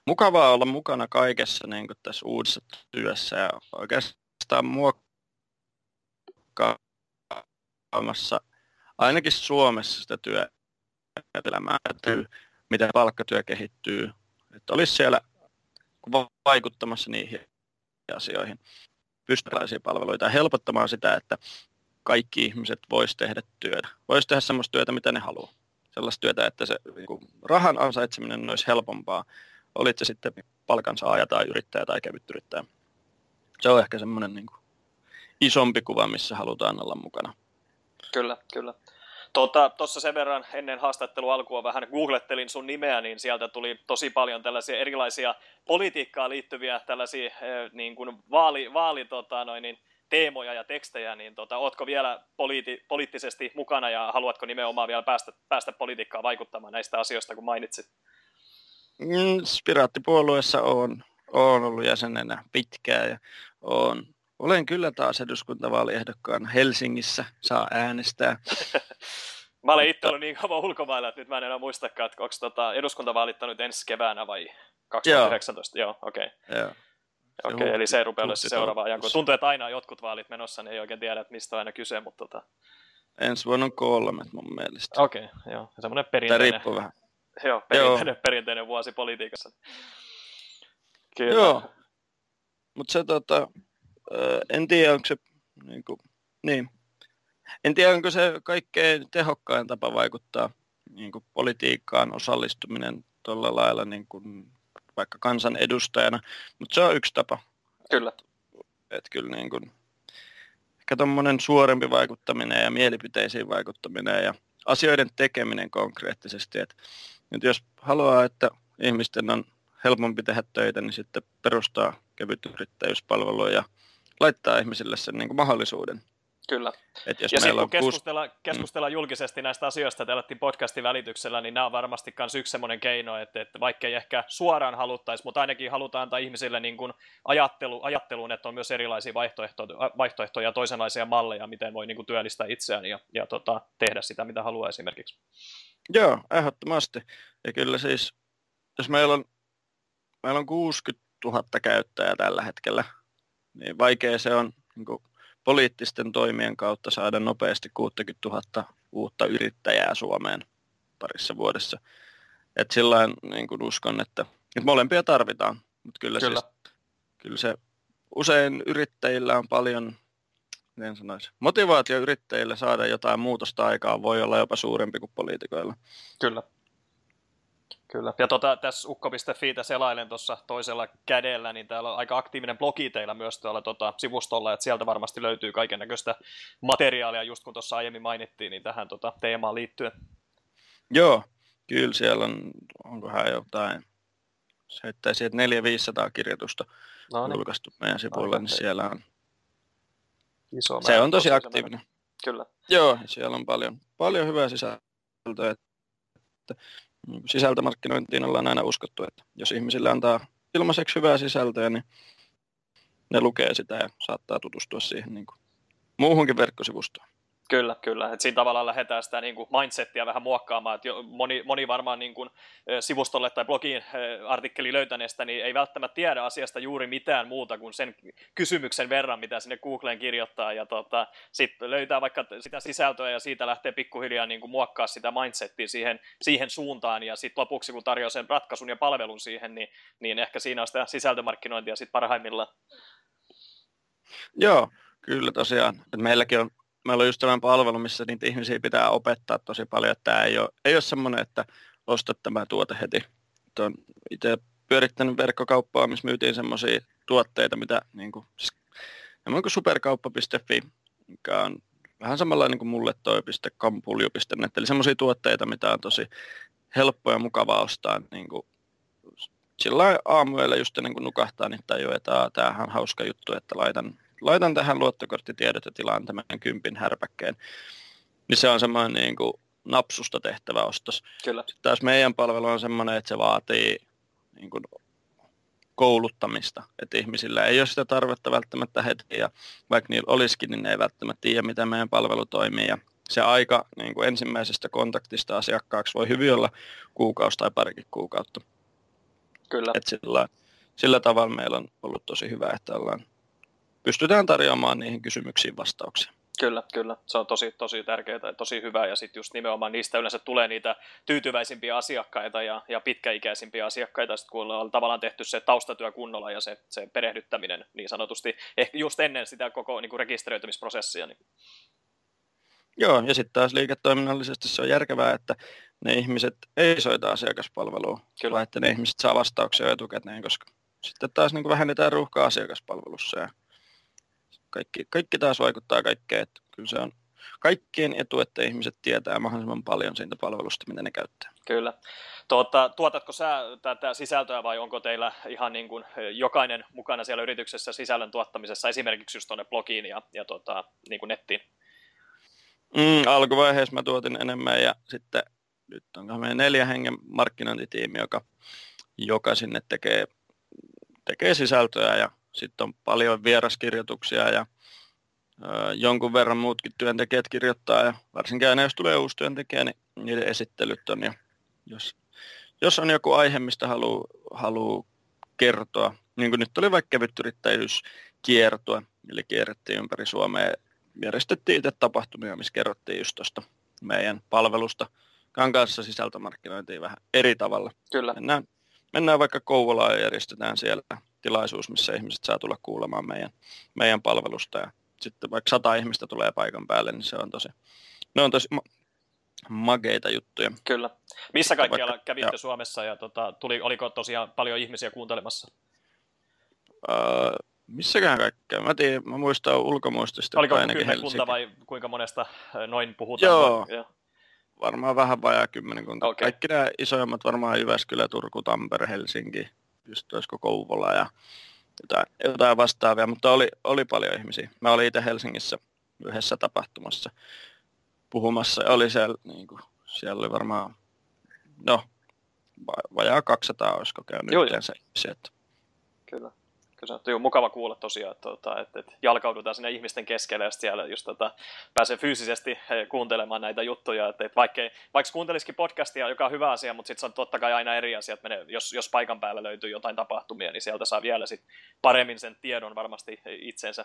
mukavaa olla mukana kaikessa niin kuin tässä uudessa työssä ja oikeastaan muokkaamassa ainakin Suomessa sitä työelämää, miten palkkatyö kehittyy. Että olisi siellä vaikuttamassa niihin asioihin, pystyväisiä palveluita ja helpottamaan sitä, että kaikki ihmiset vois tehdä työtä. Vois tehdä sellaista työtä, mitä ne haluaa. Sellaista työtä, että se niin rahan ansaitseminen olisi helpompaa. Olit se sitten palkansaaja tai yrittäjä tai kevyt yrittäjä. Se on ehkä semmoinen niin isompi kuva, missä halutaan olla mukana. Kyllä, kyllä. Tuossa tota, sen verran ennen haastattelu alkua vähän googlettelin sun nimeä, niin sieltä tuli tosi paljon tällaisia erilaisia politiikkaan liittyviä tällaisia eh, niin kuin vaali, vaali tota, noin, niin, teemoja ja tekstejä, niin tota, ootko vielä poliiti, poliittisesti mukana ja haluatko nimenomaan vielä päästä, päästä politiikkaan vaikuttamaan näistä asioista, kun mainitsit? Mm, Spiraattipuolueessa on, on ollut jäsenenä pitkään ja on olen kyllä taas eduskuntavaaliehdokkaana Helsingissä, saa äänestää. [laughs] mä olen itse ollut niin kauan ulkomailla, että nyt mä en enää muistakaan, että onko tota eduskuntavaalit nyt ensi keväänä vai 2019? Joo, okei. Okay. Joo. Okei, okay, eli se rupeaa olla se seuraava ajan. Kun tuntuu, että aina jotkut vaalit menossa, niin ei oikein tiedä, että mistä on aina kyse, mutta tota... Ensi vuonna on kolmet mun mielestä. Okei, okay, joo. Semmoinen perinteinen... Tämä riippuu vähän. Joo, perinteinen, joo. perinteinen vuosi politiikassa. Kyllä. Joo. Mutta se tota, en tiedä, onko se niin, kuin, niin. En tiedä, onko se kaikkein tehokkain tapa vaikuttaa niin kuin politiikkaan osallistuminen tuolla lailla niin kuin, vaikka kansan edustajana, mutta se on yksi tapa. Kyllä. Et kyllä niin kuin, ehkä tuommoinen suorempi vaikuttaminen ja mielipiteisiin vaikuttaminen ja asioiden tekeminen konkreettisesti. Et, nyt jos haluaa, että ihmisten on helpompi tehdä töitä, niin sitten perustaa kevyt yrittäjyyspalveluja laittaa ihmisille sen niin kuin mahdollisuuden. Kyllä. Et jos ja sitten kun keskustella, kuus... keskustella mm. julkisesti näistä asioista tällä podcastin välityksellä, niin nämä on varmasti myös yksi sellainen keino, että, että vaikka ei ehkä suoraan haluttaisi, mutta ainakin halutaan antaa ihmisille niin kuin ajattelu, ajatteluun, että on myös erilaisia vaihtoehtoja, vaihtoehtoja ja toisenlaisia malleja, miten voi niin kuin työllistää itseään ja, ja tota, tehdä sitä, mitä haluaa esimerkiksi. Joo, ehdottomasti. Ja kyllä siis, jos meillä on meillä on 60 000 käyttäjää tällä hetkellä. Niin vaikea se on niin kuin, poliittisten toimien kautta saada nopeasti 60 000 uutta yrittäjää Suomeen parissa vuodessa. Et sillä niin kuin uskon, että, että molempia tarvitaan, mutta kyllä, kyllä. Siis, kyllä se usein yrittäjillä on paljon miten sanoisi, motivaatio yrittäjille saada jotain muutosta aikaan voi olla jopa suurempi kuin poliitikoilla. Kyllä. Kyllä. Ja tota, tässä ukko.fi selailen tuossa toisella kädellä, niin täällä on aika aktiivinen blogi teillä myös tuolla tota, sivustolla, että sieltä varmasti löytyy kaiken näköistä materiaalia, just kun tuossa aiemmin mainittiin, niin tähän tota, teemaan liittyen. Joo, kyllä siellä on, onkohan jotain, se heittäisi, että 400-500 kirjoitusta no niin. julkaistu meidän sivuilla, niin siellä on Iso se on tosi aktiivinen. Kyllä. Joo, siellä on paljon, paljon hyvää sisältöä. Että sisältömarkkinointiin ollaan aina uskottu, että jos ihmisille antaa ilmaiseksi hyvää sisältöä, niin ne lukee sitä ja saattaa tutustua siihen niin kuin muuhunkin verkkosivustoon. Kyllä, kyllä. Et siinä tavallaan lähdetään sitä niin kuin mindsettiä vähän muokkaamaan. Et moni, moni varmaan niin kuin, sivustolle tai blogiin artikkeli löytäneestä niin ei välttämättä tiedä asiasta juuri mitään muuta kuin sen kysymyksen verran, mitä sinne Googleen kirjoittaa. Ja tota, sitten löytää vaikka sitä sisältöä ja siitä lähtee pikkuhiljaa niin kuin muokkaa sitä mindsettiä siihen, siihen suuntaan. Ja sitten lopuksi, kun tarjoaa sen ratkaisun ja palvelun siihen, niin, niin ehkä siinä on sitä sisältömarkkinointia sitten parhaimmillaan. Joo, kyllä tosiaan. Meilläkin on meillä on just tämän palvelu, missä niitä ihmisiä pitää opettaa tosi paljon, että tämä ei ole, ei ole semmoinen, että ostat tämä tuote heti. on itse pyörittänyt verkkokauppaa, missä myytiin semmoisia tuotteita, mitä niin kuin, siis, kuin superkauppa.fi, mikä on vähän samalla niin kuin mulle toi .com.pulju.net, eli semmoisia tuotteita, mitä on tosi helppo ja mukava ostaa niin kuin, sillä aamuilla just ennen kuin nukahtaa, niin tajuu, että tämähän on hauska juttu, että laitan laitan tähän luottokorttitiedot ja tilaan tämän kympin härpäkkeen. Niin se on semmoinen niin kuin napsusta tehtävä ostos. Kyllä. Sitten taas meidän palvelu on semmoinen, että se vaatii niin kuin kouluttamista, että ihmisillä ei ole sitä tarvetta välttämättä heti, ja vaikka niillä olisikin, niin ne ei välttämättä tiedä, miten meidän palvelu toimii, ja se aika niin kuin ensimmäisestä kontaktista asiakkaaksi voi hyvin olla kuukausi tai parikin kuukautta. Kyllä. Et sillä, sillä tavalla meillä on ollut tosi hyvä, että ollaan pystytään tarjoamaan niihin kysymyksiin vastauksia. Kyllä, kyllä. Se on tosi, tosi tärkeää ja tosi hyvä ja sitten just nimenomaan niistä yleensä tulee niitä tyytyväisimpiä asiakkaita ja, ja pitkäikäisimpiä asiakkaita, sit kun on tavallaan tehty se taustatyö kunnolla ja se, se perehdyttäminen niin sanotusti, ehkä just ennen sitä koko niin kuin rekisteröitymisprosessia. Niin. Joo, ja sitten taas liiketoiminnallisesti se on järkevää, että ne ihmiset ei soita asiakaspalvelua, Kyllä. vaan että ne ihmiset saa vastauksia etukäteen, koska sitten taas niin kuin vähennetään ruuhkaa asiakaspalvelussa ja kaikki, kaikki taas vaikuttaa kaikkeen, että kyllä se on kaikkien etu, että ihmiset tietää mahdollisimman paljon siitä palvelusta, mitä ne käyttää. Kyllä. Tuota, tuotatko sä tätä sisältöä vai onko teillä ihan niin kuin jokainen mukana siellä yrityksessä sisällön tuottamisessa, esimerkiksi just tuonne blogiin ja, ja tuota, niin kuin nettiin? Mm, alkuvaiheessa mä tuotin enemmän ja sitten nyt on meidän neljä hengen markkinointitiimi, joka, joka sinne tekee, tekee sisältöä ja sitten on paljon vieraskirjoituksia ja ö, jonkun verran muutkin työntekijät kirjoittaa ja varsinkin aina jos tulee uusi työntekijä, niin niiden esittelyt on ja jos, jos on joku aihe, mistä haluaa haluu kertoa, niin kuin nyt oli vaikka kevytyrittäjyyskiertoa, eli kierrettiin ympäri Suomea, järjestettiin itse tapahtumia, missä kerrottiin just tuosta meidän palvelusta. Kankaassa sisältömarkkinointiin vähän eri tavalla. Kyllä. Mennään, mennään vaikka Kouvolaan ja järjestetään siellä tilaisuus, missä ihmiset saa tulla kuulemaan meidän, meidän palvelusta ja sitten vaikka sata ihmistä tulee paikan päälle, niin se on tosi, ne on tosi ma- mageita juttuja. Kyllä. Missä kaikkialla vaikka, kävitte ja, Suomessa ja tota, tuli, oliko tosiaan paljon ihmisiä kuuntelemassa? Öö, missäkään kaikkea? Mä, tiedän, mä muistan ulkomuistista. Oliko kymmenkunta vai kuinka monesta noin puhutaan? Joo, vai, varmaan vähän vajaa kymmenkunta. Okay. Kaikki nämä isoimmat varmaan Jyväskylä, Turku, Tampere, Helsinki, just olisiko Kouvola ja jotain, jotain vastaavia, mutta oli, oli paljon ihmisiä. Mä olin itse Helsingissä yhdessä tapahtumassa puhumassa ja oli siellä, niin kuin, siellä oli varmaan, no, vajaa 200 olisiko käynyt Joo, yhteensä ihmisiä. Kyllä. Se on mukava kuulla tosiaan, että, että, että, että jalkaudutaan sinne ihmisten keskelle ja siellä just tota, pääsee fyysisesti kuuntelemaan näitä juttuja. Että, että vaikka, vaikka kuuntelisikin podcastia, joka on hyvä asia, mutta sitten se on totta kai aina eri asia, että menee, jos, jos paikan päällä löytyy jotain tapahtumia, niin sieltä saa vielä sit paremmin sen tiedon varmasti itsensä.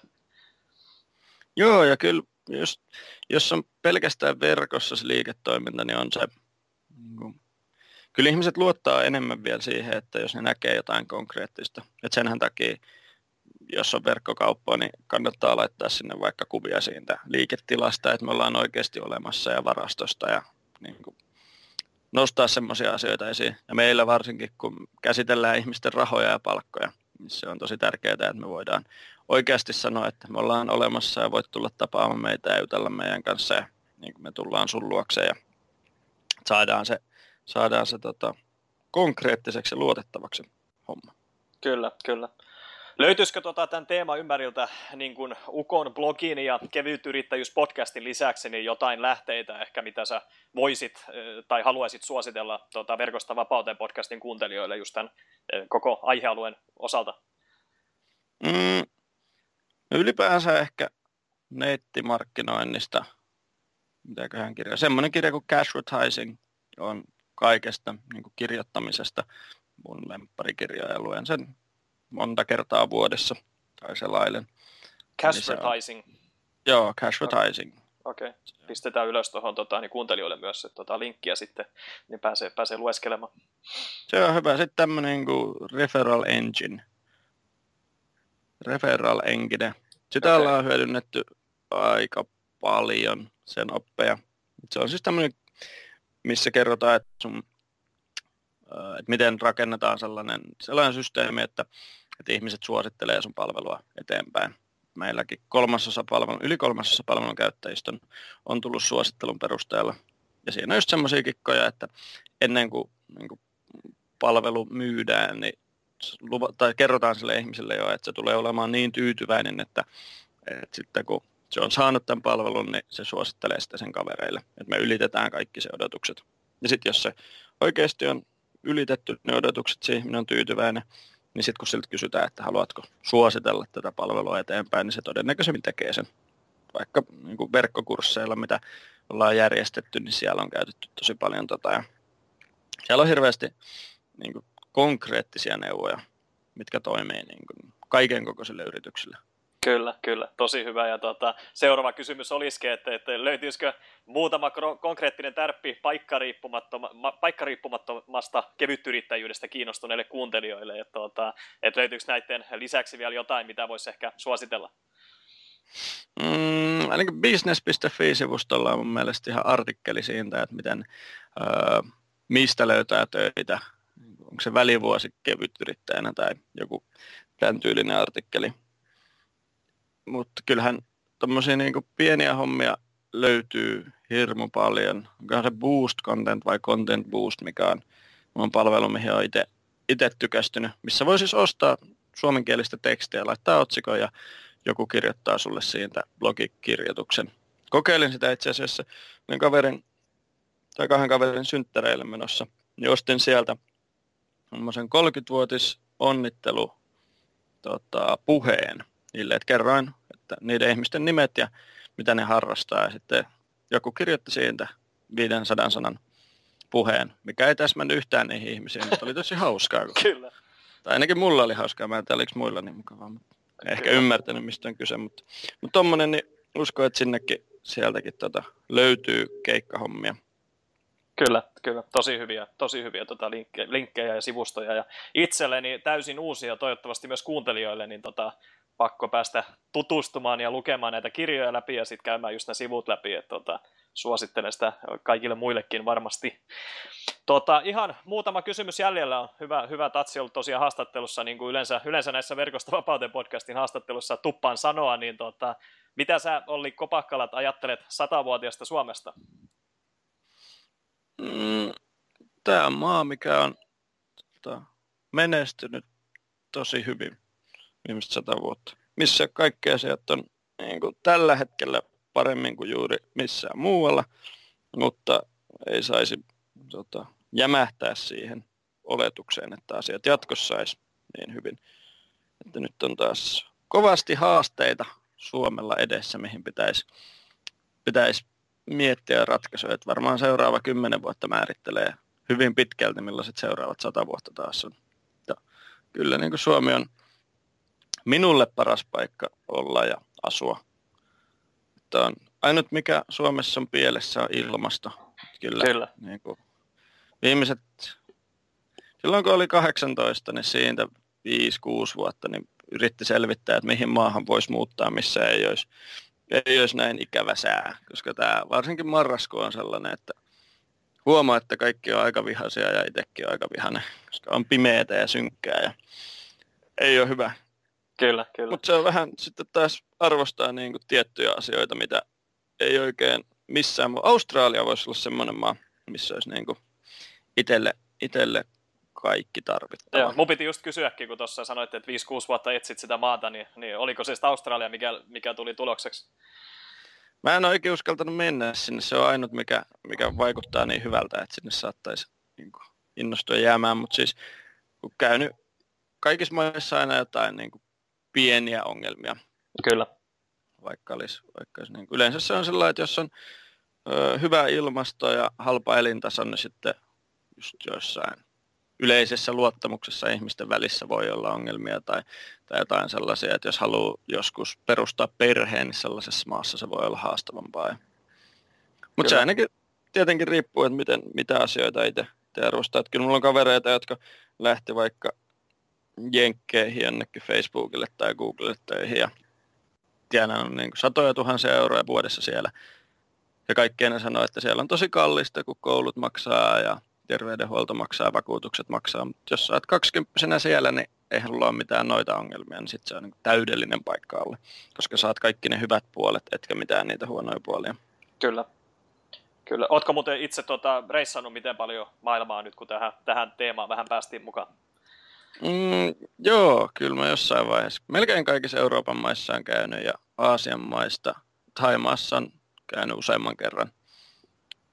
Joo, ja kyllä jos, jos on pelkästään verkossa se liiketoiminta, niin on se, niin kyllä ihmiset luottaa enemmän vielä siihen, että jos ne näkee jotain konkreettista. Että senhän takia, jos on verkkokauppa, niin kannattaa laittaa sinne vaikka kuvia siitä liiketilasta, että me ollaan oikeasti olemassa ja varastosta ja niin kuin, nostaa semmoisia asioita esiin. Ja meillä varsinkin, kun käsitellään ihmisten rahoja ja palkkoja, niin se on tosi tärkeää, että me voidaan oikeasti sanoa, että me ollaan olemassa ja voit tulla tapaamaan meitä ja jutella meidän kanssa ja niin kuin me tullaan sun luokseen ja saadaan se, saadaan se tota, konkreettiseksi ja luotettavaksi homma. Kyllä, kyllä. Löytyisikö tota tämän teeman ympäriltä niin kuin Ukon blogin ja kevytyrittäjyyspodcastin lisäksi niin jotain lähteitä ehkä, mitä sä voisit tai haluaisit suositella tota Verkosta vapauteen podcastin kuuntelijoille just tämän koko aihealueen osalta? Mm, ylipäänsä ehkä nettimarkkinoinnista, mitäköhän kirja, semmoinen kirja kuin Cashvertising on kaikesta niin kuin kirjoittamisesta mun lempparikirja ja luen sen monta kertaa vuodessa tai selailen. Cashvertising? Niin joo, cashvertising. Okei, okay. pistetään ylös tuohon tota, niin kuuntelijoille myös että, tota, linkkiä sitten, niin pääsee, pääsee lueskelemaan. Se on hyvä. Sitten tämmöinen kuin referral engine. Referral engine. Sitä okay. ollaan hyödynnetty aika paljon, sen oppeja. Se on siis tämmöinen, missä kerrotaan, että, sun, että miten rakennetaan sellainen, sellainen systeemi, että, että ihmiset suosittelee sun palvelua eteenpäin. Meilläkin kolmasosa palvelun, yli kolmasosa palvelun käyttäjistä on, on tullut suosittelun perusteella. Ja siinä on just semmoisia kikkoja, että ennen kuin, niin kuin palvelu myydään, niin luva, tai kerrotaan sille ihmiselle jo, että se tulee olemaan niin tyytyväinen, että, että sitten kun se on saanut tämän palvelun, niin se suosittelee sitä sen kavereille. Että me ylitetään kaikki se odotukset. Ja sitten jos se oikeasti on ylitetty ne odotukset, se ihminen on tyytyväinen, niin sitten kun siltä kysytään, että haluatko suositella tätä palvelua eteenpäin, niin se todennäköisemmin tekee sen. Vaikka niin kuin verkkokursseilla, mitä ollaan järjestetty, niin siellä on käytetty tosi paljon tota, ja siellä on hirveästi niin kuin, konkreettisia neuvoja, mitkä toimii niin kuin, kaiken kokoisille yrityksille. Kyllä, kyllä. Tosi hyvä. Ja tuota, seuraava kysymys olisikin, että, että löytyisikö muutama konkreettinen tärppi paikkariippumattomasta kevytyrittäjyydestä kiinnostuneille kuuntelijoille. Että, tuota, että löytyykö näiden lisäksi vielä jotain, mitä voisi ehkä suositella? Mm, ainakin business.fi-sivustolla on mun mielestä ihan artikkeli siitä, että miten, öö, mistä löytää töitä. Onko se välivuosi kevytyrittäjänä tai joku tämän tyylinen artikkeli mutta kyllähän tuommoisia niinku pieniä hommia löytyy hirmu paljon. Onkohan se Boost Content vai Content Boost, mikä on, on palvelu, mihin on itse tykästynyt, missä voi siis ostaa suomenkielistä tekstiä, laittaa otsikon ja joku kirjoittaa sulle siitä blogikirjoituksen. Kokeilin sitä itse asiassa niin kaverin, tai kahden kaverin synttäreille menossa, niin ostin sieltä 30-vuotis onnittelu tota, puheen niille, että kerroin että niiden ihmisten nimet ja mitä ne harrastaa. Ja sitten joku kirjoitti siitä 500 sanan puheen, mikä ei täsmännyt yhtään niihin ihmisiin, mutta oli tosi hauskaa. Kun... Kyllä. Tai ainakin mulla oli hauskaa, mä en tiedä, oliko muilla niin mukavaa, mutta ehkä Kyllä. ymmärtänyt, mistä on kyse. Mutta, mutta tommonen, niin uskon, että sinnekin sieltäkin tota, löytyy keikkahommia. Kyllä, kyllä. Tosi hyviä, tosi hyviä tota linkkejä, linkkejä ja sivustoja. Ja itselleni täysin uusia, toivottavasti myös kuuntelijoille, niin tota, pakko päästä tutustumaan ja lukemaan näitä kirjoja läpi ja sitten käymään just nämä sivut läpi, että tota, suosittelen sitä kaikille muillekin varmasti. Tota, ihan muutama kysymys jäljellä on. Hyvä, hyvä tatsi ollut tosiaan haastattelussa, niin kuin yleensä, yleensä näissä Verkosta vapauteen podcastin haastattelussa tuppaan sanoa, niin tota, mitä sä Olli Kopakkalat ajattelet satavuotiaasta Suomesta? Mm, Tämä on maa, mikä on tota, menestynyt tosi hyvin viimeiset sata vuotta. Missä kaikki asiat on niin kuin tällä hetkellä paremmin kuin juuri missään muualla, mutta ei saisi tota, jämähtää siihen oletukseen, että asiat jatkossa olisi niin hyvin. että nyt on taas kovasti haasteita Suomella edessä, mihin pitäisi, pitäisi miettiä ratkaisuja. Että varmaan seuraava kymmenen vuotta määrittelee hyvin pitkälti, millaiset seuraavat sata vuotta taas on. Ja kyllä niin kuin Suomi on minulle paras paikka olla ja asua. Että on ainut mikä Suomessa on pielessä on ilmasto. Kyllä. kyllä. Niin kuin viimeiset, silloin kun oli 18, niin siitä 5-6 vuotta, niin yritti selvittää, että mihin maahan voisi muuttaa, missä ei olisi, ei olisi näin ikävä sää. Koska tämä varsinkin marraskuu on sellainen, että huomaa, että kaikki on aika vihaisia ja itsekin on aika vihainen, koska on pimeätä ja synkkää ja ei ole hyvä. Kyllä, kyllä. Mutta se on vähän sitten taas arvostaa niin kuin tiettyjä asioita, mitä ei oikein missään. Australia voisi olla semmoinen maa, missä olisi niin kuin itelle, itelle kaikki tarvittava. Joo, mun piti just kysyäkin, kun tuossa sanoit, että 5-6 vuotta etsit sitä maata, niin, niin oliko se sitten Australia, mikä, mikä tuli tulokseksi? Mä en oikein uskaltanut mennä sinne. Se on ainut, mikä, mikä vaikuttaa niin hyvältä, että sinne saattaisi niin kuin, innostua jäämään. Mutta siis kun käynyt kaikissa maissa aina jotain niin kuin, pieniä ongelmia. Kyllä. Vaikka olisi, vaikka olisi niin yleensä se on sellainen, että jos on ö, hyvä ilmasto ja halpa elintaso, niin sitten just joissain yleisessä luottamuksessa ihmisten välissä voi olla ongelmia tai, tai jotain sellaisia, että jos haluaa joskus perustaa perheen, niin sellaisessa maassa se voi olla haastavampaa. Mutta se ainakin tietenkin riippuu, että miten, mitä asioita itse arvostaa. Että kyllä mulla on kavereita, jotka lähti vaikka jenkkeihin jonnekin Facebookille tai Googlelle töihin ja tienannut niin kuin satoja tuhansia euroja vuodessa siellä. Ja kaikkea ne sanoo, että siellä on tosi kallista, kun koulut maksaa ja terveydenhuolto maksaa, vakuutukset maksaa, mutta jos sä oot 20 siellä, niin eihän sulla ole mitään noita ongelmia, niin sitten se on niin täydellinen paikka alle, koska saat kaikki ne hyvät puolet, etkä mitään niitä huonoja puolia. Kyllä. Kyllä. Ootko muuten itse tota, reissannut miten paljon maailmaa nyt, kun tähän, tähän teemaan vähän päästiin mukaan? Mm, joo, kyllä mä jossain vaiheessa. Melkein kaikissa Euroopan maissa on käynyt ja Aasian maista. Thaimaassa on käynyt useamman kerran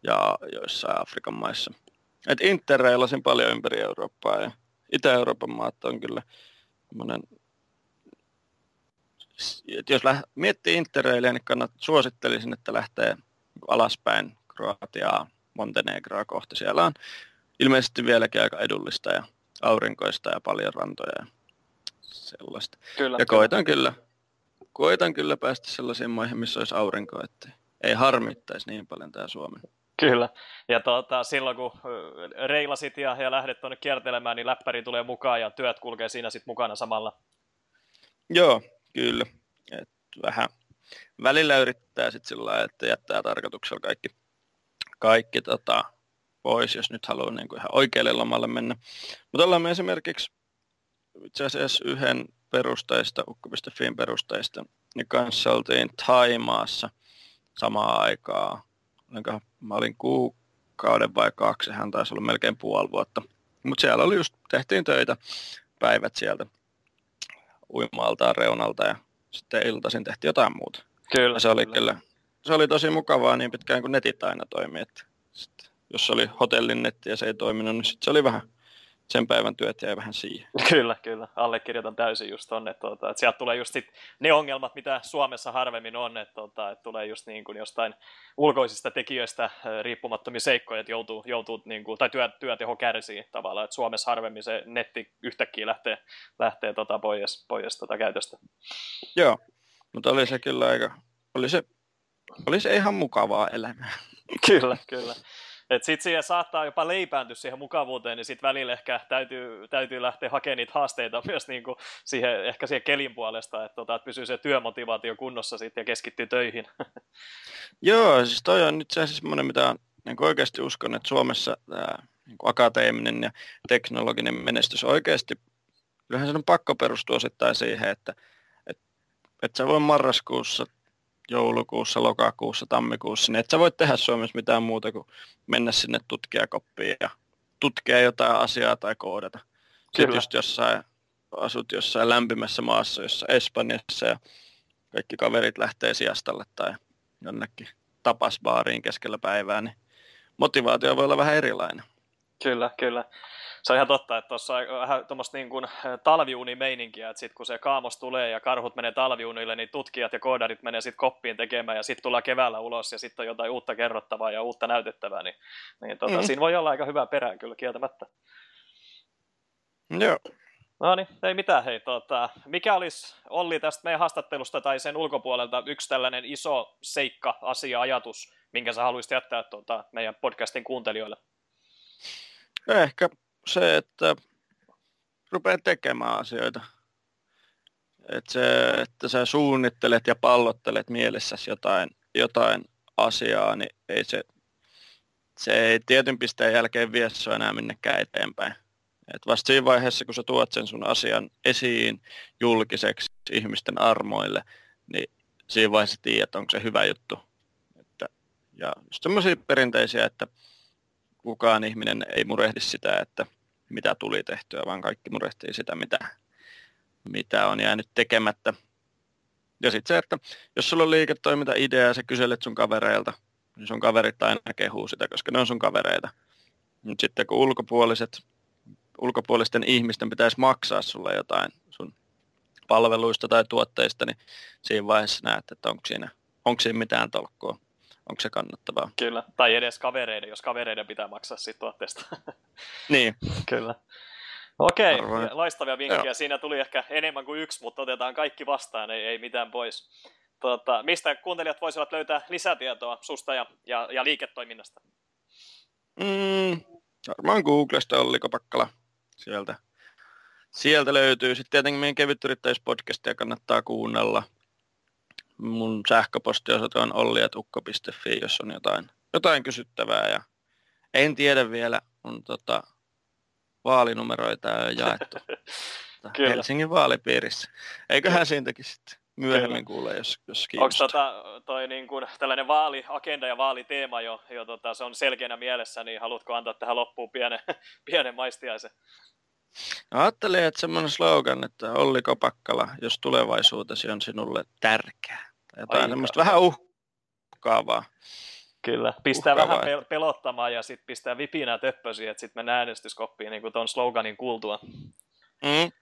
ja joissain Afrikan maissa. Et interreilasin paljon ympäri Eurooppaa ja Itä-Euroopan maat on kyllä että jos läht, miettii interreilijä, niin kannat, suosittelisin, että lähtee alaspäin Kroatiaa, Montenegroa kohti. Siellä on ilmeisesti vieläkin aika edullista ja aurinkoista ja paljon rantoja ja sellaista. Kyllä, ja koitan kyllä. kyllä, koitan kyllä päästä sellaisiin maihin, missä olisi aurinko, että ei harmittaisi niin paljon tämä Suomi. Kyllä. Ja tuota, silloin kun reilasit ja, ja lähdet tuonne kiertelemään, niin läppäri tulee mukaan ja työt kulkee siinä sitten mukana samalla. Joo, kyllä. Et vähän välillä yrittää sitten sillä lailla, että jättää tarkoituksella kaikki, kaikki tota, pois, jos nyt haluaa niin kuin ihan oikealle lomalle mennä. Mutta ollaan me esimerkiksi itse asiassa yhden perusteista, ukko.fin perusteista, niin kanssa oltiin Taimaassa samaa aikaa mä olin kuukauden vai kaksi, hän taisi olla melkein puoli vuotta. Mutta siellä oli just, tehtiin töitä päivät sieltä uimaltaan reunalta ja sitten iltaisin tehtiin jotain muuta. Kyllä. Ja se oli kyllä. kyllä, se oli tosi mukavaa niin pitkään kuin netit aina toimi. Että sit, jos oli hotellin netti ja se ei toiminut, niin sitten se oli vähän sen päivän työt jäi vähän siihen. [laughs] Kyllä, kyllä. Allekirjoitan täysin just tonne, että, tuota, että sieltä tulee just sit ne ongelmat, mitä Suomessa harvemmin on, että, tuota, että tulee just niin kuin jostain ulkoisista tekijöistä riippumattomia seikkoja, että joutuu, joutuu niin kuin, tai työ, työteho kärsii tavallaan, että Suomessa harvemmin se netti yhtäkkiä lähtee, lähtee tota pois, pois tota käytöstä. Joo, mutta oli se kyllä aika, oli se, oli se ihan mukavaa elämää. [laughs] kyllä, kyllä. Että sitten siihen saattaa jopa leipääntyä siihen mukavuuteen, niin sitten välillä ehkä täytyy, täytyy lähteä hakemaan niitä haasteita [laughs] myös niin kuin siihen, ehkä siihen kelin puolesta, että, tota, että pysyy se työmotivaatio kunnossa sitten ja keskittyy töihin. [laughs] Joo, siis toi on nyt se semmoinen, mitä niin oikeasti uskon, että Suomessa tämä niin akateeminen ja teknologinen menestys oikeasti, kyllähän se on pakko perustua osittain siihen, että, että, että sä voi marraskuussa joulukuussa, lokakuussa, tammikuussa, niin et sä voit tehdä Suomessa mitään muuta kuin mennä sinne tutkijakoppiin ja tutkia jotain asiaa tai koodata. Kyllä. Sitten just jossain, asut jossain lämpimässä maassa, jossa Espanjassa ja kaikki kaverit lähtee sijastalle tai jonnekin tapasbaariin keskellä päivää, niin motivaatio voi olla vähän erilainen. Kyllä, kyllä. Se on ihan totta, että tuossa on vähän tuommoista niin kuin talviunimeininkiä, että sitten kun se kaamos tulee ja karhut menee talviunille, niin tutkijat ja koodarit menee sitten koppiin tekemään ja sitten tullaan keväällä ulos ja sitten on jotain uutta kerrottavaa ja uutta näytettävää, niin, niin tota, mm-hmm. siinä voi olla aika hyvä perää kyllä kieltämättä. Joo. No niin, ei mitään. Hei, tota, mikä olisi Olli tästä meidän haastattelusta tai sen ulkopuolelta yksi tällainen iso seikka, asia, ajatus, minkä sä haluaisit jättää tota, meidän podcastin kuuntelijoille? Ehkä se, että rupeaa tekemään asioita. Että, se, että sä suunnittelet ja pallottelet mielessäsi jotain, jotain asiaa, niin ei se, se ei tietyn pisteen jälkeen vie sua enää minnekään eteenpäin. Et vasta siinä vaiheessa, kun sä tuot sen sun asian esiin julkiseksi ihmisten armoille, niin siinä vaiheessa tiedät, onko se hyvä juttu. Että, ja semmoisia perinteisiä, että kukaan ihminen ei murehdi sitä, että mitä tuli tehtyä, vaan kaikki murehtii sitä, mitä, mitä on jäänyt tekemättä. Ja sitten se, että jos sulla on liiketoiminta-idea ja sä kyselet sun kavereilta, niin sun kaverit aina kehuu sitä, koska ne on sun kavereita. Mutta sitten kun ulkopuoliset ulkopuolisten ihmisten pitäisi maksaa sulle jotain sun palveluista tai tuotteista, niin siinä vaiheessa näet, että onko siinä, onko siinä mitään tolkkua. Onko se kannattavaa? Kyllä, tai edes kavereiden, jos kavereiden pitää maksaa siitä tuotteesta. [laughs] niin. Kyllä. Okei, okay, loistavia vinkkejä. Joo. Siinä tuli ehkä enemmän kuin yksi, mutta otetaan kaikki vastaan, ei, ei mitään pois. Tota, mistä kuuntelijat voisivat löytää lisätietoa susta ja, ja, ja liiketoiminnasta? Mm, varmaan Googlesta Olli Kopakkala sieltä, sieltä löytyy. Sitten tietenkin meidän kevytyrittäjyyspodcastia kannattaa kuunnella. Mun sähköpostiosoite on olliatukko.fi, jos on jotain, jotain kysyttävää. Ja en tiedä vielä, on tota, vaalinumeroita on jaettu [laughs] Helsingin vaalipiirissä. Eiköhän siitäkin sitten myöhemmin kuule, jos, jos Onko tota, toi niin kuin, tällainen vaaliagenda ja vaaliteema jo, jo tota, se on selkeänä mielessä, niin haluatko antaa tähän loppuun pienen, [laughs] pienen maistiaisen? Ajattelin, että semmoinen slogan, että Olli Kopakkala, jos tulevaisuutesi on sinulle tärkeää. Jotain semmoista vähän uhkaavaa. Kyllä, pistää uhkaavaa. vähän pelottamaan ja sitten pistää vipinää töppösiä, että sitten mennään äänestyskoppiin niin tuon sloganin kuultua. Mm.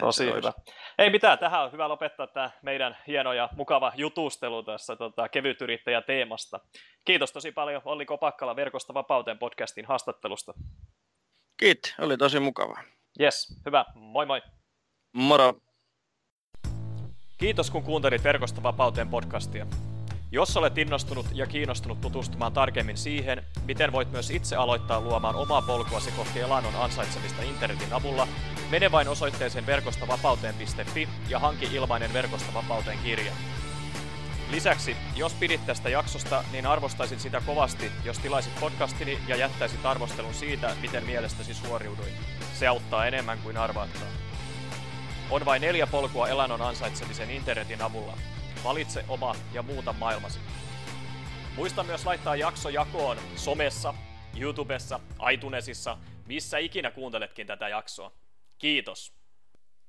Tosi hyvä. Olisi. Ei mitään, tähän on hyvä lopettaa tämä meidän hieno ja mukava jutustelu tässä tota, kevytyrittäjä teemasta. Kiitos tosi paljon Olli Kopakkala Verkosta vapauteen podcastin haastattelusta. Kiitos, oli tosi mukava. Yes, hyvä. Moi moi. Moro. Kiitos kun kuuntelit Verkosta vapauteen podcastia. Jos olet innostunut ja kiinnostunut tutustumaan tarkemmin siihen, miten voit myös itse aloittaa luomaan omaa polkuasi kohti elannon ansaitsemista internetin avulla, mene vain osoitteeseen verkostovapauteen.fi ja hanki ilmainen Verkostovapauteen kirja. Lisäksi, jos pidit tästä jaksosta, niin arvostaisin sitä kovasti, jos tilaisit podcastini ja jättäisit arvostelun siitä, miten mielestäsi suoriuduin. Se auttaa enemmän kuin arvaattaa. On vain neljä polkua elannon ansaitsemisen internetin avulla. Valitse oma ja muuta maailmasi. Muista myös laittaa jakso jakoon somessa, YouTubessa, iTunesissa, missä ikinä kuunteletkin tätä jaksoa. Kiitos.